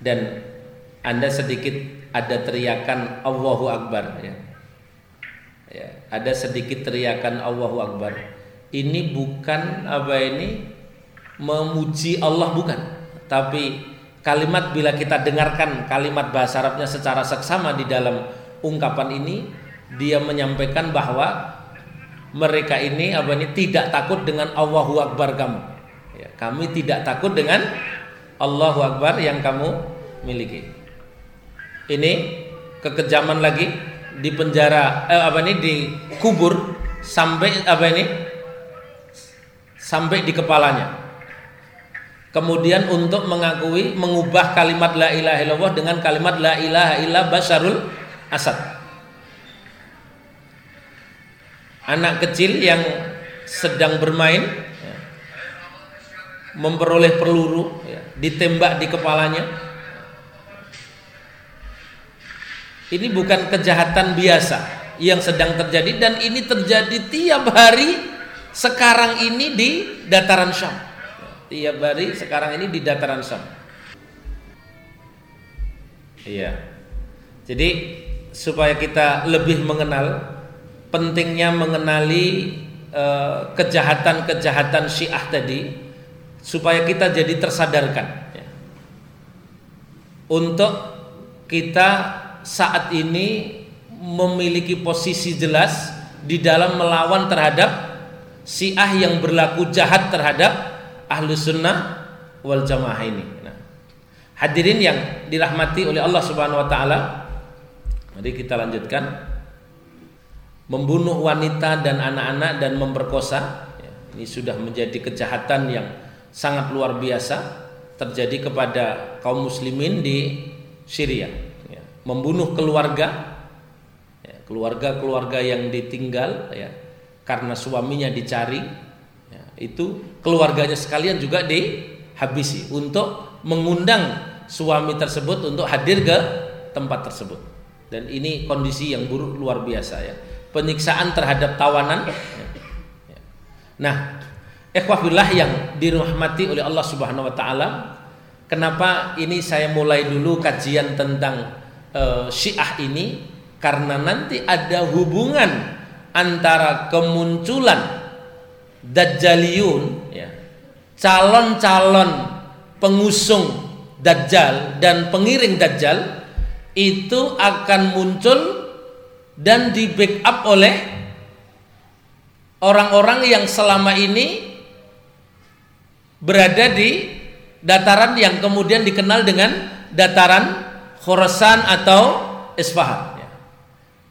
dan Anda sedikit ada teriakan Allahu Akbar ya. ya ada sedikit teriakan Allahu Akbar ini bukan apa ini memuji Allah bukan. Tapi kalimat bila kita dengarkan kalimat bahasa Arabnya secara seksama di dalam ungkapan ini dia menyampaikan bahwa mereka ini apa ini tidak takut dengan Allahu Akbar kamu. Ya, kami tidak takut dengan Allahu Akbar yang kamu miliki. Ini kekejaman lagi di penjara eh, apa ini dikubur sampai apa ini sampai di kepalanya. Kemudian untuk mengakui mengubah kalimat la ilaha illallah dengan kalimat la ilaha illa basyarul asad. Anak kecil yang sedang bermain ya, memperoleh peluru ya, ditembak di kepalanya. Ini bukan kejahatan biasa yang sedang terjadi dan ini terjadi tiap hari sekarang ini di dataran Syam tiap hari sekarang ini di dataran Syam. Iya. Jadi supaya kita lebih mengenal pentingnya mengenali eh, kejahatan-kejahatan Syiah tadi supaya kita jadi tersadarkan ya. untuk kita saat ini memiliki posisi jelas di dalam melawan terhadap Syiah yang berlaku jahat terhadap ahlu sunnah wal jamaah ini. Nah, hadirin yang dirahmati oleh Allah Subhanahu Wa Taala, mari kita lanjutkan. Membunuh wanita dan anak-anak dan memperkosa, ya, ini sudah menjadi kejahatan yang sangat luar biasa terjadi kepada kaum muslimin di Syria. Ya, membunuh keluarga, ya, keluarga-keluarga yang ditinggal, ya, karena suaminya dicari, itu keluarganya sekalian juga dihabisi untuk mengundang suami tersebut untuk hadir ke tempat tersebut. Dan ini kondisi yang buruk luar biasa ya. Penyiksaan terhadap tawanan. Nah, ikhwahillah yang dirahmati oleh Allah Subhanahu wa taala, kenapa ini saya mulai dulu kajian tentang uh, Syiah ini karena nanti ada hubungan antara kemunculan Dajjaliyun ya, calon-calon pengusung Dajjal dan pengiring Dajjal itu akan muncul dan di backup oleh orang-orang yang selama ini berada di dataran yang kemudian dikenal dengan dataran Khorasan atau Isfahan.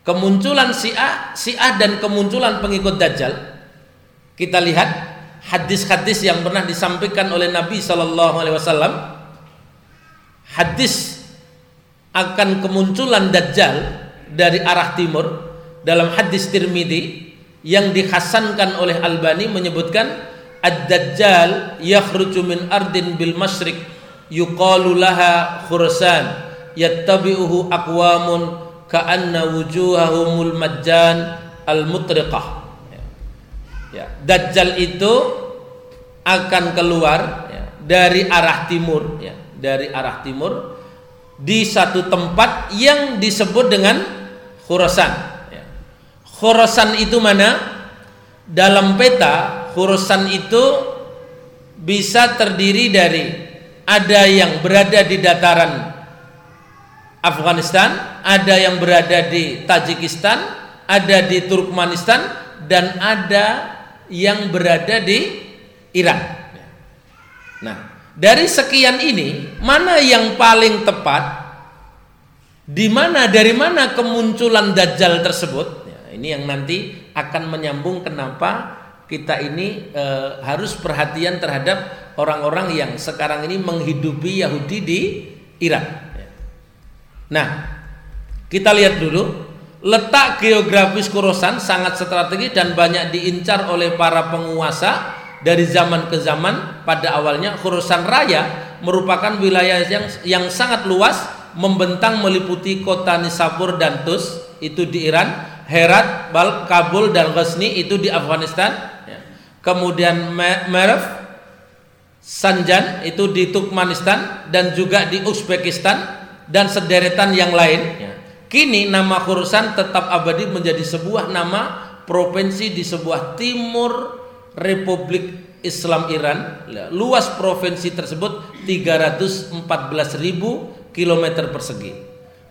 Kemunculan Syiah, Syiah dan kemunculan pengikut Dajjal kita lihat hadis-hadis yang pernah disampaikan oleh Nabi Shallallahu Alaihi Wasallam. Hadis akan kemunculan Dajjal dari arah timur dalam hadis Tirmidzi yang dihasankan oleh Albani menyebutkan Ad-Dajjal yakhruju min ardin bil masyriq yuqalu laha khurasan yattabi'uhu aqwamun ka'anna wujuhahumul majjan al-mutriqah ya, Dajjal itu akan keluar ya, dari arah timur ya, dari arah timur di satu tempat yang disebut dengan Khurasan ya. Khurasan itu mana dalam peta Khurasan itu bisa terdiri dari ada yang berada di dataran Afghanistan, ada yang berada di Tajikistan, ada di Turkmenistan dan ada yang berada di Iran. Nah, dari sekian ini, mana yang paling tepat Di mana dari mana kemunculan Dajjal tersebut? Ya, ini yang nanti akan menyambung kenapa kita ini e, harus perhatian terhadap orang-orang yang sekarang ini menghidupi Yahudi di Iran. Nah, kita lihat dulu letak geografis Khorasan sangat strategis dan banyak diincar oleh para penguasa dari zaman ke zaman. Pada awalnya Khorasan Raya merupakan wilayah yang yang sangat luas membentang meliputi kota Nisapur dan Tus itu di Iran, Herat, Bal, Kabul dan Ghazni itu di Afghanistan. Ya. Kemudian Merv, Sanjan itu di Turkmenistan dan juga di Uzbekistan dan sederetan yang lain. Ya. Kini nama Khorasan tetap abadi menjadi sebuah nama provinsi di sebuah timur Republik Islam Iran. Luas provinsi tersebut 314 ribu km persegi.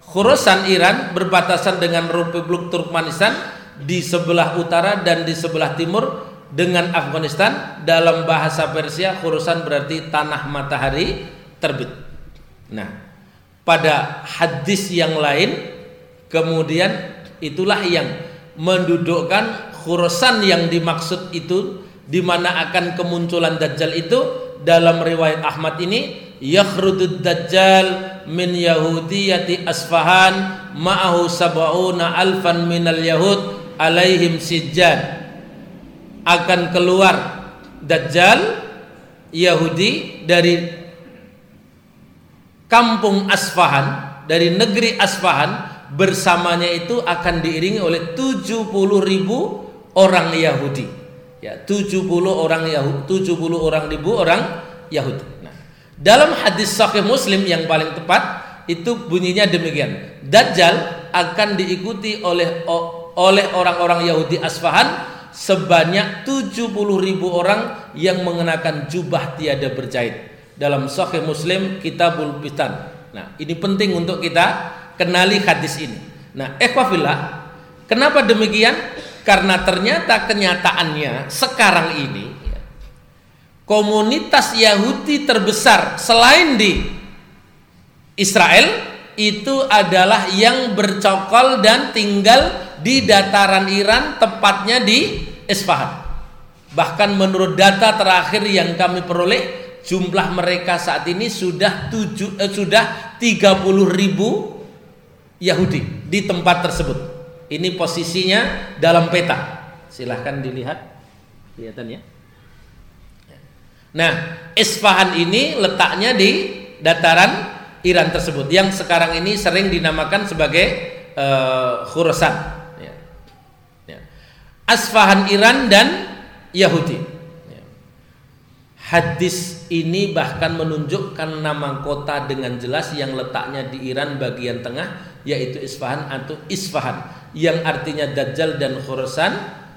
Khorasan Iran berbatasan dengan Republik Turkmenistan di sebelah utara dan di sebelah timur dengan Afghanistan. Dalam bahasa Persia, Khorasan berarti tanah matahari terbit. Nah, pada hadis yang lain, kemudian itulah yang mendudukkan Khorasan yang dimaksud itu di mana akan kemunculan Dajjal itu. Dalam riwayat Ahmad ini yakhrudud dajjal min yahudiyati asfahan ma'ahu sab'una alfan minal yahud alaihim sijjan akan keluar dajjal Yahudi dari kampung Asfahan dari negeri Asfahan bersamanya itu akan diiringi oleh 70 ribu orang Yahudi ya 70 orang Yahudi 70 orang ribu orang Yahudi dalam hadis sahih Muslim yang paling tepat itu bunyinya demikian. Dajjal akan diikuti oleh oleh orang-orang Yahudi Asfahan sebanyak 70 ribu orang yang mengenakan jubah tiada berjahit. Dalam Sahih Muslim Kitabul Fitan. Nah, ini penting untuk kita kenali hadis ini. Nah, ikhwafillah, kenapa demikian? Karena ternyata kenyataannya sekarang ini komunitas Yahudi terbesar selain di Israel itu adalah yang bercokol dan tinggal di dataran Iran tepatnya di Isfahan. Bahkan menurut data terakhir yang kami peroleh jumlah mereka saat ini sudah tujuh, eh, sudah 30 ribu Yahudi di tempat tersebut. Ini posisinya dalam peta. Silahkan dilihat, kelihatan ya. Nah, Isfahan ini letaknya di dataran Iran tersebut yang sekarang ini sering dinamakan sebagai uh, Khurasan. Ya. Ya. Asfahan Iran dan Yahudi. Hadis ini bahkan menunjukkan nama kota dengan jelas yang letaknya di Iran bagian tengah yaitu Isfahan atau Isfahan yang artinya Dajjal dan Khurasan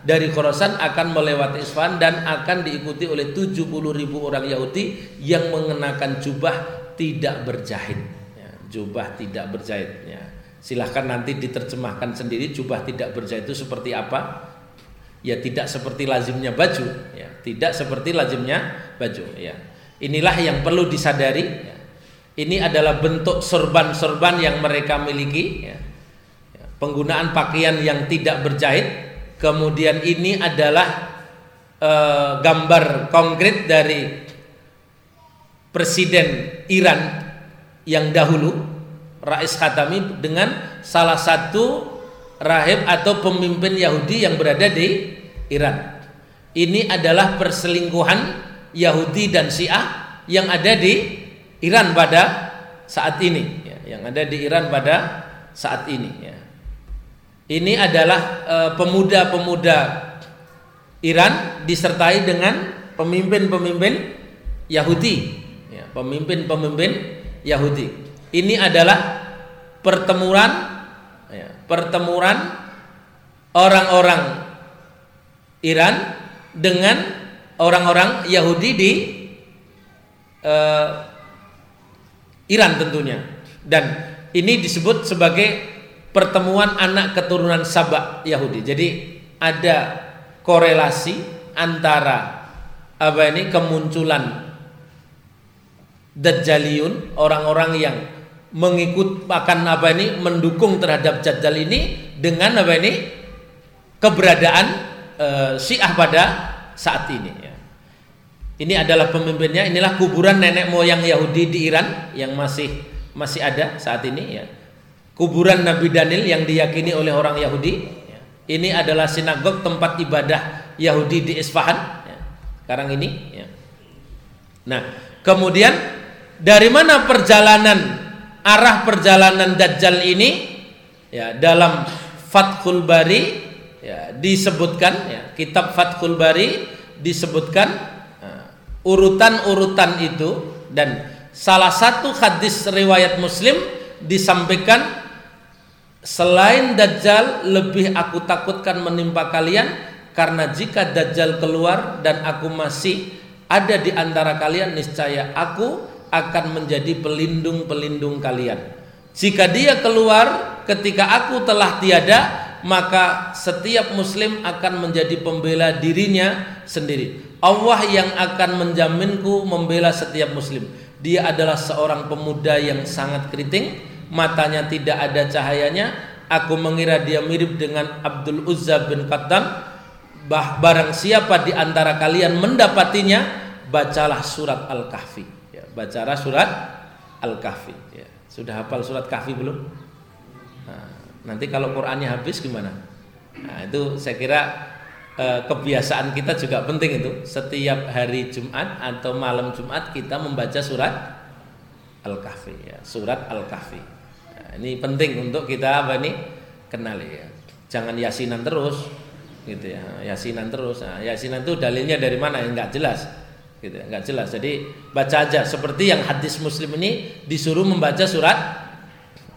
dari Khorasan akan melewati Isfahan dan akan diikuti oleh 70 ribu orang Yahudi yang mengenakan jubah tidak berjahit. Ya, jubah tidak berjahit. Ya. Silahkan nanti diterjemahkan sendiri jubah tidak berjahit itu seperti apa? Ya tidak seperti lazimnya baju. Ya, tidak seperti lazimnya baju. Ya. Inilah yang perlu disadari. Ya. Ini adalah bentuk sorban-sorban yang mereka miliki. Ya. Ya. Penggunaan pakaian yang tidak berjahit Kemudian ini adalah e, gambar konkret dari presiden Iran yang dahulu Rais Khatami dengan salah satu rahib atau pemimpin Yahudi yang berada di Iran. Ini adalah perselingkuhan Yahudi dan Syiah yang ada di Iran pada saat ini, ya, yang ada di Iran pada saat ini. Ya. Ini adalah eh, pemuda-pemuda Iran disertai dengan pemimpin-pemimpin Yahudi, ya, pemimpin-pemimpin Yahudi. Ini adalah pertemuan, ya, pertemuan orang-orang Iran dengan orang-orang Yahudi di uh, Iran tentunya, dan ini disebut sebagai pertemuan anak keturunan Sabak Yahudi. Jadi ada korelasi antara apa ini kemunculan Dajjaliun orang-orang yang mengikut akan apa ini mendukung terhadap Dajjal ini dengan apa ini keberadaan e, Syiah pada saat ini ya. Ini adalah pemimpinnya, inilah kuburan nenek moyang Yahudi di Iran yang masih masih ada saat ini ya. Kuburan Nabi Daniel yang diyakini oleh orang Yahudi. Ya. Ini adalah sinagog tempat ibadah Yahudi di Isfahan ya. sekarang ini ya. Nah, kemudian dari mana perjalanan arah perjalanan Dajjal ini ya dalam Fathul Bari ya disebutkan ya kitab Fathul Bari disebutkan urutan-urutan itu dan salah satu hadis riwayat Muslim disampaikan selain Dajjal lebih aku takutkan menimpa kalian karena jika Dajjal keluar dan aku masih ada di antara kalian niscaya aku akan menjadi pelindung-pelindung kalian. Jika dia keluar ketika aku telah tiada, maka setiap muslim akan menjadi pembela dirinya sendiri. Allah yang akan menjaminku membela setiap muslim. Dia adalah seorang pemuda yang sangat keriting, matanya tidak ada cahayanya. Aku mengira dia mirip dengan Abdul Uzza bin Qattan. Bah barang siapa di antara kalian mendapatinya, bacalah surat Al-Kahfi. Ya, bacalah surat Al-Kahfi. Ya. Sudah hafal surat Kahfi belum? Nah, nanti kalau Qurannya habis gimana? Nah, itu saya kira Eh, kebiasaan kita juga penting itu. Setiap hari Jumat atau malam Jumat kita membaca surat Al-Kahfi ya. Surat Al-Kahfi. Nah, ini penting untuk kita apa nih kenal ya. Jangan yasinan terus gitu ya. Yasinan terus. Nah, yasinan itu dalilnya dari mana? Ya nggak jelas gitu ya. Nggak jelas. Jadi baca aja. Seperti yang hadis muslim ini disuruh membaca surat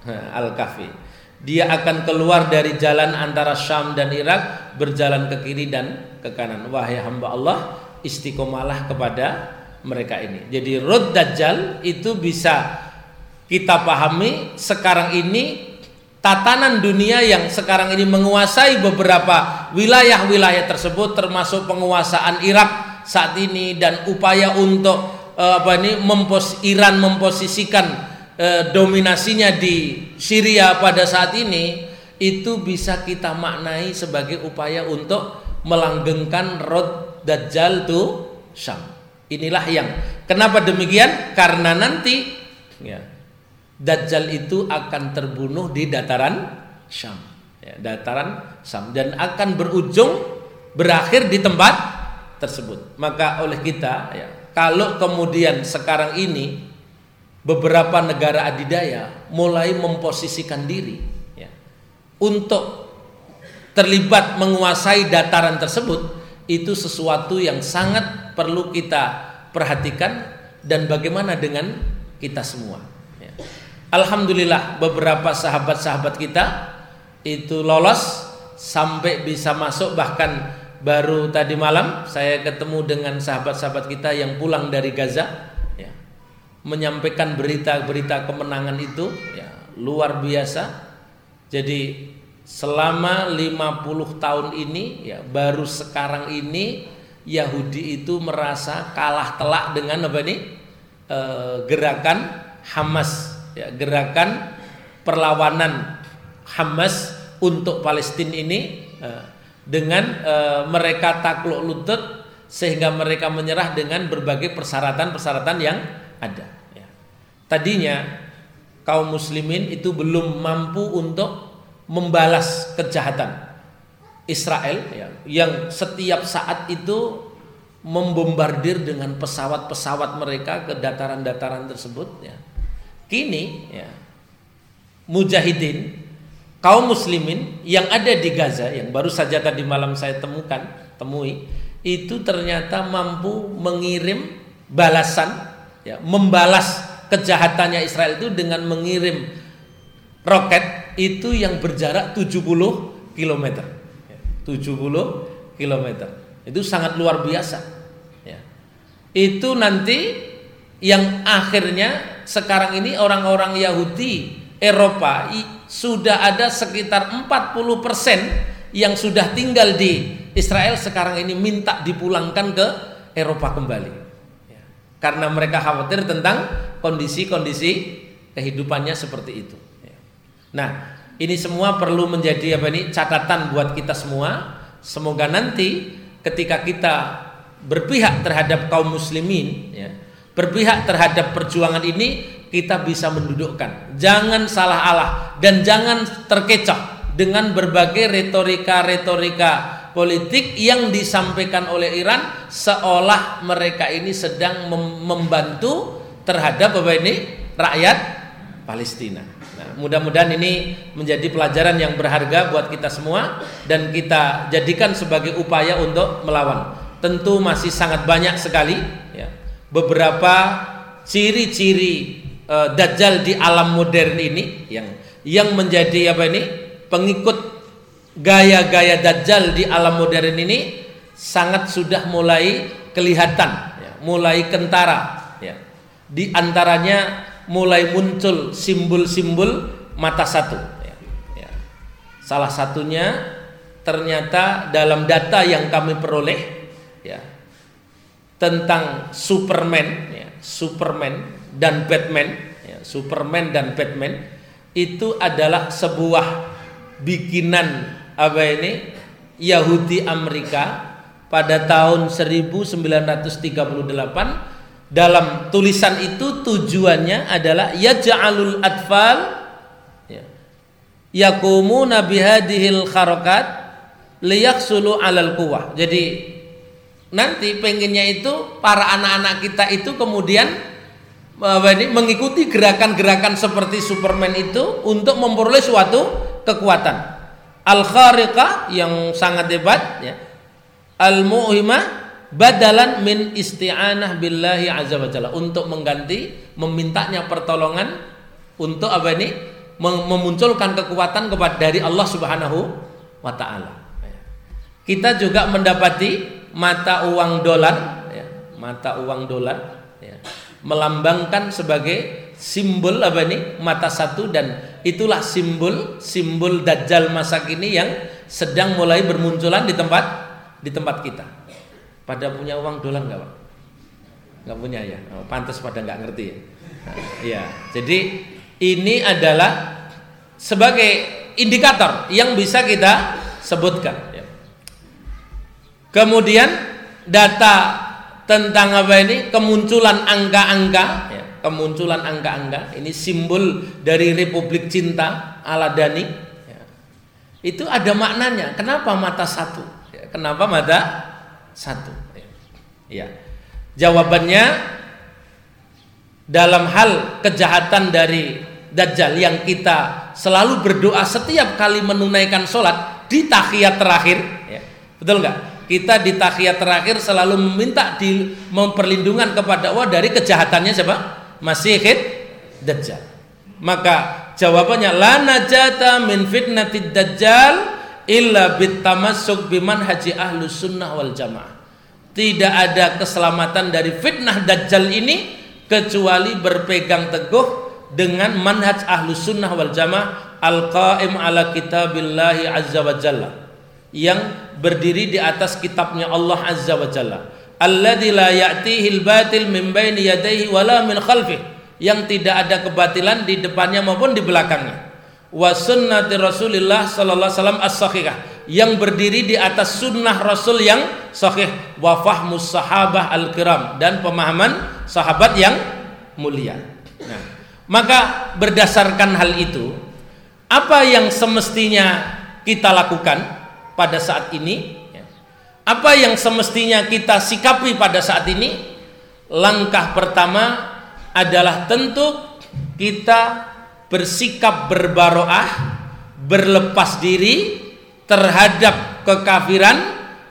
nah, Al-Kahfi dia akan keluar dari jalan antara Syam dan Irak berjalan ke kiri dan ke kanan. Wahai hamba Allah istiqomalah kepada mereka ini. Jadi Rod Dajjal itu bisa kita pahami sekarang ini tatanan dunia yang sekarang ini menguasai beberapa wilayah-wilayah tersebut termasuk penguasaan Irak saat ini dan upaya untuk eh, apa ini mempos Iran memposisikan eh, dominasinya di Syria pada saat ini itu bisa kita maknai sebagai upaya untuk melanggengkan Rod Dajjal tu Syam. Inilah yang kenapa demikian? Karena nanti ya, Dajjal itu akan terbunuh di dataran Syam, ya, dataran Syam dan akan berujung berakhir di tempat tersebut. Maka oleh kita ya, kalau kemudian sekarang ini beberapa negara adidaya mulai memposisikan diri ya, untuk terlibat menguasai dataran tersebut itu sesuatu yang sangat perlu kita perhatikan dan bagaimana dengan kita semua. Ya. Alhamdulillah beberapa sahabat-sahabat kita itu lolos sampai bisa masuk bahkan baru tadi malam saya ketemu dengan sahabat-sahabat kita yang pulang dari Gaza menyampaikan berita-berita kemenangan itu ya luar biasa. Jadi selama 50 tahun ini ya baru sekarang ini Yahudi itu merasa kalah telak dengan apa ini e, gerakan Hamas ya gerakan perlawanan Hamas untuk Palestina ini e, dengan e, mereka takluk lutut sehingga mereka menyerah dengan berbagai persyaratan-persyaratan yang ada. Tadinya kaum muslimin itu belum mampu untuk membalas kejahatan Israel ya, yang setiap saat itu membombardir dengan pesawat-pesawat mereka ke dataran-dataran tersebut ya. Kini ya mujahidin kaum muslimin yang ada di Gaza yang baru saja tadi malam saya temukan temui itu ternyata mampu mengirim balasan ya membalas kejahatannya Israel itu dengan mengirim roket itu yang berjarak 70 km. 70 km. Itu sangat luar biasa. Ya. Itu nanti yang akhirnya sekarang ini orang-orang Yahudi Eropa sudah ada sekitar 40% yang sudah tinggal di Israel sekarang ini minta dipulangkan ke Eropa kembali. Karena mereka khawatir tentang kondisi-kondisi kehidupannya seperti itu. Nah, ini semua perlu menjadi apa ini catatan buat kita semua. Semoga nanti ketika kita berpihak terhadap kaum muslimin, ya, berpihak terhadap perjuangan ini kita bisa mendudukkan. Jangan salah alah dan jangan terkecoh dengan berbagai retorika-retorika politik yang disampaikan oleh Iran seolah mereka ini sedang membantu terhadap apa ini rakyat Palestina. Nah, mudah-mudahan ini menjadi pelajaran yang berharga buat kita semua dan kita jadikan sebagai upaya untuk melawan. Tentu masih sangat banyak sekali ya, beberapa ciri-ciri uh, dajjal di alam modern ini yang yang menjadi apa ini pengikut gaya-gaya dajjal di alam modern ini sangat sudah mulai kelihatan, ya, mulai kentara. Ya. Di antaranya mulai muncul simbol-simbol mata satu. Ya. Ya. Salah satunya ternyata dalam data yang kami peroleh, ya, tentang Superman, ya, Superman dan Batman, ya, Superman dan Batman itu adalah sebuah bikinan apa ini Yahudi Amerika pada tahun 1938 dalam tulisan itu tujuannya adalah yaj'alul atfal ya, yakumuna bihadihil kharakat liyaksulu alal kuwah. Jadi nanti pengennya itu para anak-anak kita itu kemudian mengikuti gerakan-gerakan seperti Superman itu untuk memperoleh suatu kekuatan al khariqah yang sangat hebat ya. Al mu'himah badalan min isti'anah billahi azza wa jalla. Untuk mengganti memintanya pertolongan untuk apa ini? Memunculkan kekuatan kepada dari Allah Subhanahu wa taala. Kita juga mendapati mata uang dolar ya, mata uang dolar ya, melambangkan sebagai simbol apa ini? Mata satu dan itulah simbol simbol dajjal masa kini yang sedang mulai bermunculan di tempat di tempat kita. Pada punya uang dolar nggak pak? Nggak punya ya. Oh, pantas pada nggak ngerti ya. Nah, ya. Jadi ini adalah sebagai indikator yang bisa kita sebutkan. Ya. Kemudian data tentang apa ini kemunculan angka-angka ya kemunculan angka-angka ini simbol dari Republik Cinta ala Dani ya. itu ada maknanya. Kenapa mata satu? Ya, kenapa mata satu? Ya. ya. Jawabannya dalam hal kejahatan dari Dajjal yang kita selalu berdoa setiap kali menunaikan sholat di tahiyat terakhir ya. betul nggak? Kita di tahiyat terakhir selalu meminta di memperlindungan kepada Allah dari kejahatannya siapa Masihid Dajjal. Maka jawabannya la najata min fitnatid dajjal illa bitamassuk biman haji ahlus sunnah wal jamaah. Tidak ada keselamatan dari fitnah dajjal ini kecuali berpegang teguh dengan manhaj ahlus sunnah wal jamaah al-qaim ala kitabillahi azza wa jalla yang berdiri di atas kitabnya Allah azza wa jalla alladzi la ya'tihi al-batil min baini yadayhi wala min khalfihi. Yang tidak ada kebatilan di depannya maupun di belakangnya. Wa sunnati Rasulillah sallallahu alaihi wasallam as-sahihah yang berdiri di atas sunnah Rasul yang sahih. Wa fahmus sahabah al-kiram. Dan pemahaman sahabat yang mulia. Nah, maka berdasarkan hal itu apa yang semestinya kita lakukan pada saat ini apa yang semestinya kita sikapi pada saat ini? Langkah pertama adalah tentu kita bersikap berbaroah, berlepas diri terhadap kekafiran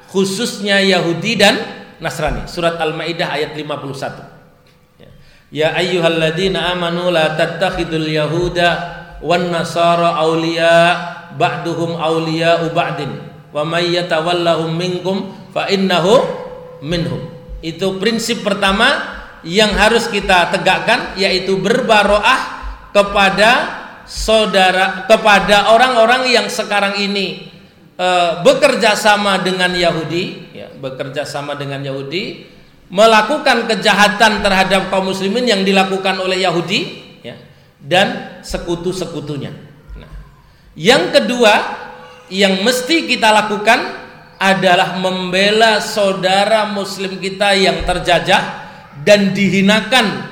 khususnya Yahudi dan Nasrani. Surat Al-Maidah ayat 51. Ya, ayyuhalladzina amanu la tattakhidul yahuda wan nasara awliya ba'duhum awliya'u ba'din wa may yatawallahum minkum fa innahu minhum. Itu prinsip pertama yang harus kita tegakkan yaitu berbaroah kepada saudara kepada orang-orang yang sekarang ini e, bekerja sama dengan Yahudi, ya, bekerja sama dengan Yahudi, melakukan kejahatan terhadap kaum muslimin yang dilakukan oleh Yahudi, ya, dan sekutu-sekutunya. Nah, yang kedua yang mesti kita lakukan adalah membela saudara muslim kita yang terjajah dan dihinakan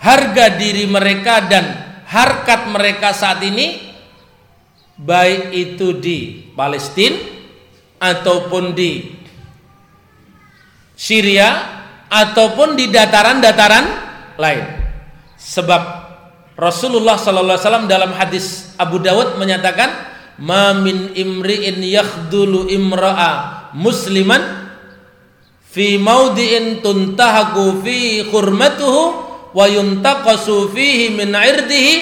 harga diri mereka dan harkat mereka saat ini baik itu di Palestina ataupun di Syria ataupun di dataran-dataran lain. Sebab Rasulullah wasallam dalam hadis Abu Dawud menyatakan, "Ma min imri'in yakhdulu imra'a musliman fi maudi'in tuntahaku fi khurmatuhu wa yuntaqasu fihi min 'irdihi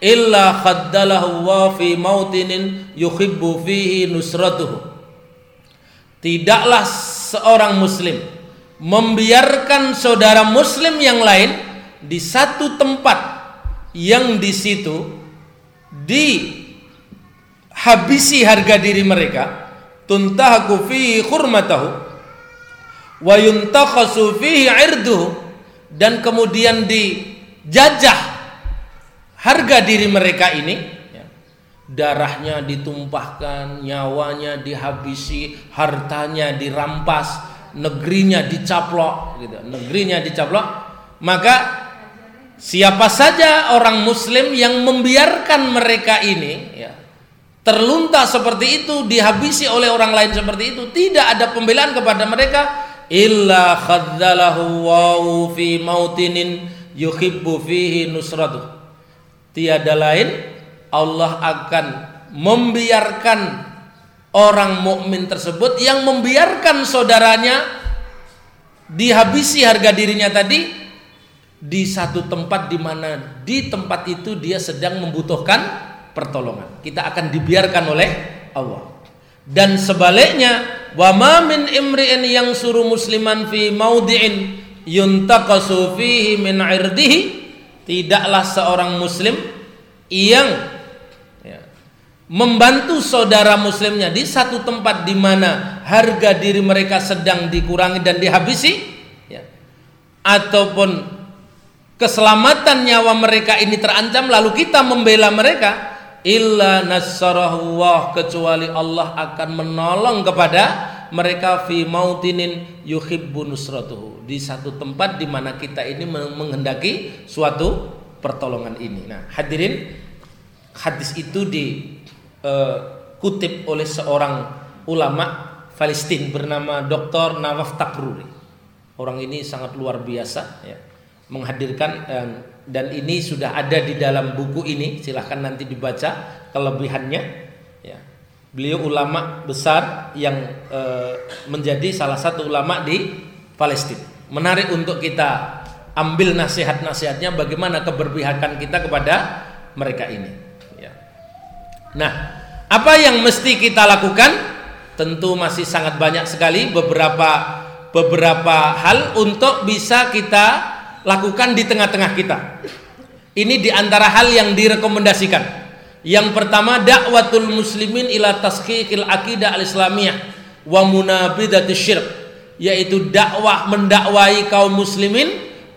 illa khaddalahu wa fi mautinin yuhibbu fihi nusratuhu." Tidaklah seorang muslim membiarkan saudara muslim yang lain di satu tempat yang di situ dihabisi harga diri mereka. Tuntahaku fi khurmatahu. Wa yuntakhasu fihi irduhu. Dan kemudian dijajah harga diri mereka ini. Ya, darahnya ditumpahkan nyawanya dihabisi hartanya dirampas negerinya dicaplok gitu. Negerinya dicaplok. Maka siapa saja orang muslim yang membiarkan mereka ini ya terlunta seperti itu dihabisi oleh orang lain seperti itu tidak ada pembelaan kepada mereka illa khadzalahu wa fi mautinin yuhibbu fihi nusratuh tiada lain Allah akan membiarkan orang mukmin tersebut yang membiarkan saudaranya dihabisi harga dirinya tadi di satu tempat di mana di tempat itu dia sedang membutuhkan pertolongan. Kita akan dibiarkan oleh Allah. Dan sebaliknya, wa ma imri'in yang suruh musliman fi maudi'in yuntaqasu fihi min irdihi tidaklah seorang muslim yang membantu saudara muslimnya di satu tempat di mana harga diri mereka sedang dikurangi dan dihabisi ya, ataupun keselamatan nyawa mereka ini terancam lalu kita membela mereka illa nasarahullah kecuali Allah akan menolong kepada mereka fi mautinin yuhibbu nusratuhu di satu tempat di mana kita ini menghendaki suatu pertolongan ini. Nah, hadirin hadis itu di uh, kutip oleh seorang ulama Palestina bernama Dr. Nawaf Takruri. Orang ini sangat luar biasa ya, menghadirkan dan, dan ini sudah ada di dalam buku ini. Silahkan nanti dibaca kelebihannya. Ya. Beliau ulama besar yang uh, menjadi salah satu ulama di Palestina. Menarik untuk kita ambil nasihat-nasihatnya bagaimana keberpihakan kita kepada mereka ini. Nah, apa yang mesti kita lakukan? Tentu masih sangat banyak sekali beberapa beberapa hal untuk bisa kita lakukan di tengah-tengah kita. Ini di antara hal yang direkomendasikan. Yang pertama dakwatul muslimin ila tasqiqil aqidah al-islamiyah wa munabidati syirk yaitu dakwah mendakwai kaum muslimin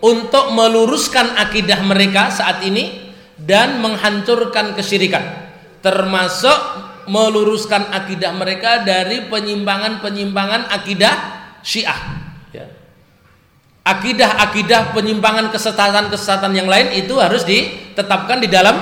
untuk meluruskan akidah mereka saat ini dan menghancurkan kesyirikan termasuk meluruskan akidah mereka dari penyimpangan-penyimpangan akidah Syiah. Akidah-akidah penyimpangan kesesatan-kesesatan yang lain itu harus ditetapkan di dalam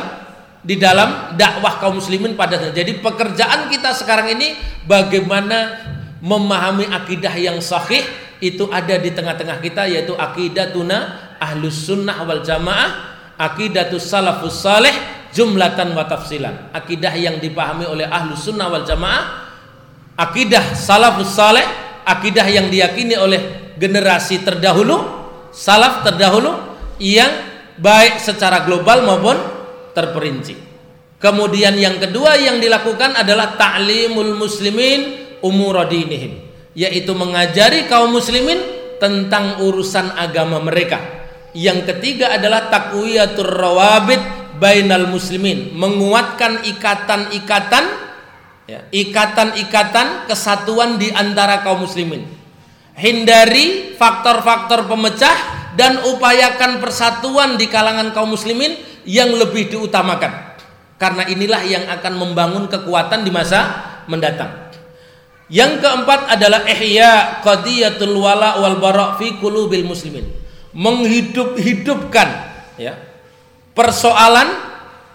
di dalam dakwah kaum muslimin pada jadi pekerjaan kita sekarang ini bagaimana memahami akidah yang sahih itu ada di tengah-tengah kita yaitu akidah tuna ahlus sunnah wal jamaah akidatus salafus saleh jumlatan wa tafsilan. Akidah yang dipahami oleh ahlu sunnah wal jamaah akidah salafus saleh akidah yang diyakini oleh generasi terdahulu salaf terdahulu yang baik secara global maupun terperinci kemudian yang kedua yang dilakukan adalah ta'limul muslimin umuradinihim yaitu mengajari kaum muslimin tentang urusan agama mereka yang ketiga adalah takwiyatur rawabit bainal muslimin, menguatkan ikatan-ikatan ya, ikatan-ikatan kesatuan di antara kaum muslimin. Hindari faktor-faktor pemecah dan upayakan persatuan di kalangan kaum muslimin yang lebih diutamakan. Karena inilah yang akan membangun kekuatan di masa mendatang. Yang keempat adalah ihya qadiyatul wala wal bara fi qulubil muslimin. Menghidup-hidupkan ya. Persoalan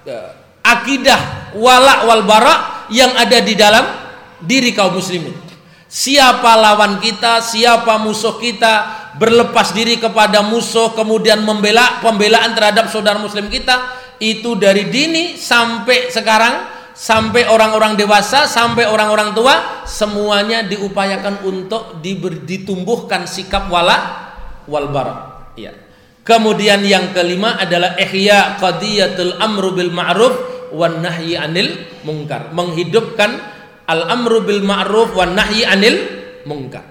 ya, akidah wala wal bara yang ada di dalam diri kaum muslimin. Siapa lawan kita, siapa musuh kita, berlepas diri kepada musuh kemudian membela pembelaan terhadap saudara muslim kita itu dari dini sampai sekarang sampai orang-orang dewasa sampai orang-orang tua semuanya diupayakan untuk diber, ditumbuhkan sikap wala wal bara. Ya kemudian yang kelima adalah ihya qadiyatul amru bil ma'ruf wan nahyi anil mungkar menghidupkan al amru bil ma'ruf wan nahyi anil mungkar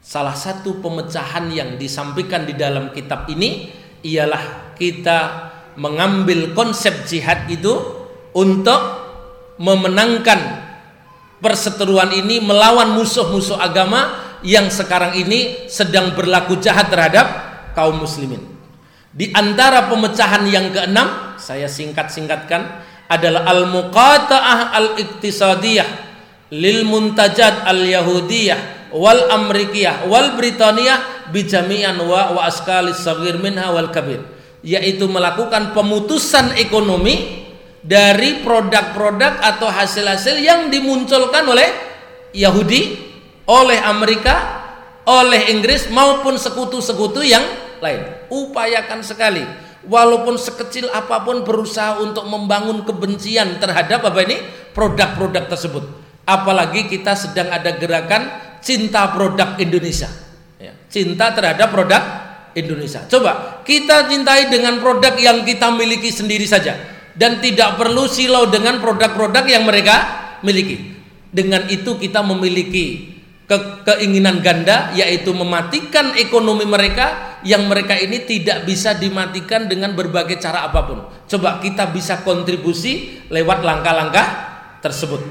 salah satu pemecahan yang disampaikan di dalam kitab ini ialah kita mengambil konsep jihad itu untuk memenangkan perseteruan ini melawan musuh-musuh agama yang sekarang ini sedang berlaku jahat terhadap kaum muslimin. Di antara pemecahan yang keenam, saya singkat-singkatkan adalah al-muqata'ah al-iktisadiyah lil muntajat al-yahudiyah wal amrikiyah wal britaniyah bijami'an wa wa askalis sagir minha wal kabir yaitu melakukan pemutusan ekonomi dari produk-produk atau hasil-hasil yang dimunculkan oleh Yahudi, oleh Amerika, oleh Inggris maupun sekutu-sekutu yang lain. Upayakan sekali walaupun sekecil apa pun berusaha untuk membangun kebencian terhadap apa ini produk-produk tersebut. Apalagi kita sedang ada gerakan cinta produk Indonesia. Ya, cinta terhadap produk Indonesia. Coba kita cintai dengan produk yang kita miliki sendiri saja dan tidak perlu silau dengan produk-produk yang mereka miliki. Dengan itu kita memiliki ke keinginan ganda yaitu mematikan ekonomi mereka yang mereka ini tidak bisa dimatikan dengan berbagai cara apa pun. Coba kita bisa kontribusi lewat langkah-langkah tersebut.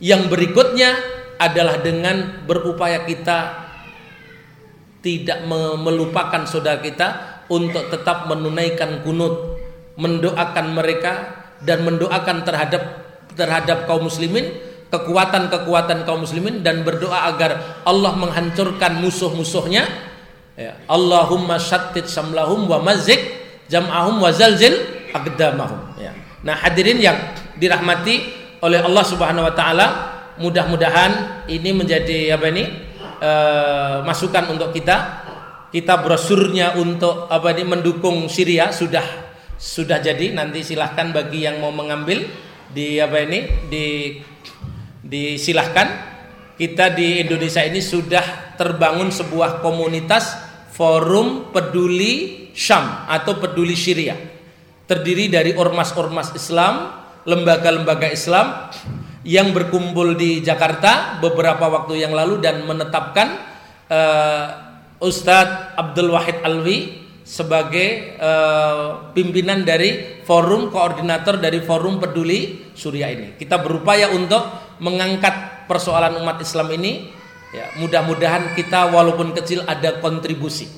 Yang berikutnya adalah dengan berupaya kita tidak melupakan saudara kita untuk tetap menunaikan kunut mendoakan mereka dan mendoakan terhadap terhadap kaum muslimin kekuatan-kekuatan kaum muslimin dan berdoa agar Allah menghancurkan musuh-musuhnya ya. Allahumma syattit samlahum wa mazik jam'ahum wa zalzil aqdamahum ya. Nah hadirin yang dirahmati oleh Allah Subhanahu wa taala mudah-mudahan ini menjadi apa ini uh, masukan untuk kita. Kita brosurnya untuk apa ini mendukung Syria sudah sudah jadi. Nanti silahkan bagi yang mau mengambil di apa ini di disilahkan kita di Indonesia ini sudah terbangun sebuah komunitas forum peduli Syam atau peduli Syria. Terdiri dari ormas-ormas Islam lembaga-lembaga Islam yang berkumpul di Jakarta beberapa waktu yang lalu dan menetapkan uh, Ustadz Abdul Wahid Alwi sebagai uh, pimpinan dari forum koordinator dari forum peduli Surya ini. Kita berupaya untuk mengangkat persoalan umat Islam ini. Ya, mudah-mudahan kita walaupun kecil ada kontribusi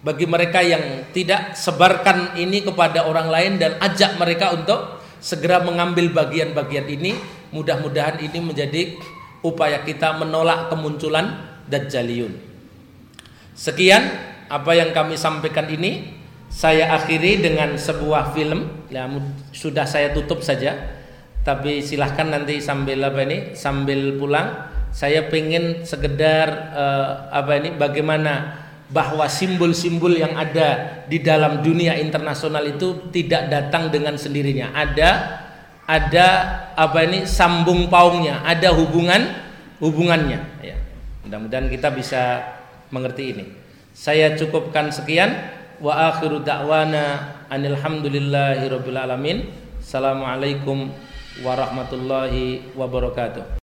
bagi mereka yang tidak sebarkan ini kepada orang lain dan ajak mereka untuk segera mengambil bagian-bagian ini. Mudah-mudahan ini menjadi upaya kita menolak kemunculan Dajjaliyun. Sekian apa yang kami sampaikan ini saya akhiri dengan sebuah film ya sudah saya tutup saja tapi silahkan nanti sambil apa ini sambil pulang saya pengen sekedar uh, apa ini bagaimana bahwa simbol-simbol yang ada di dalam dunia internasional itu tidak datang dengan sendirinya ada ada apa ini sambung paungnya ada hubungan hubungannya ya mudah-mudahan kita bisa mengerti ini saya cukupkan sekian wa akhiru da'wana alhamdulillahi rabbil alamin. Assalamualaikum warahmatullahi wabarakatuh.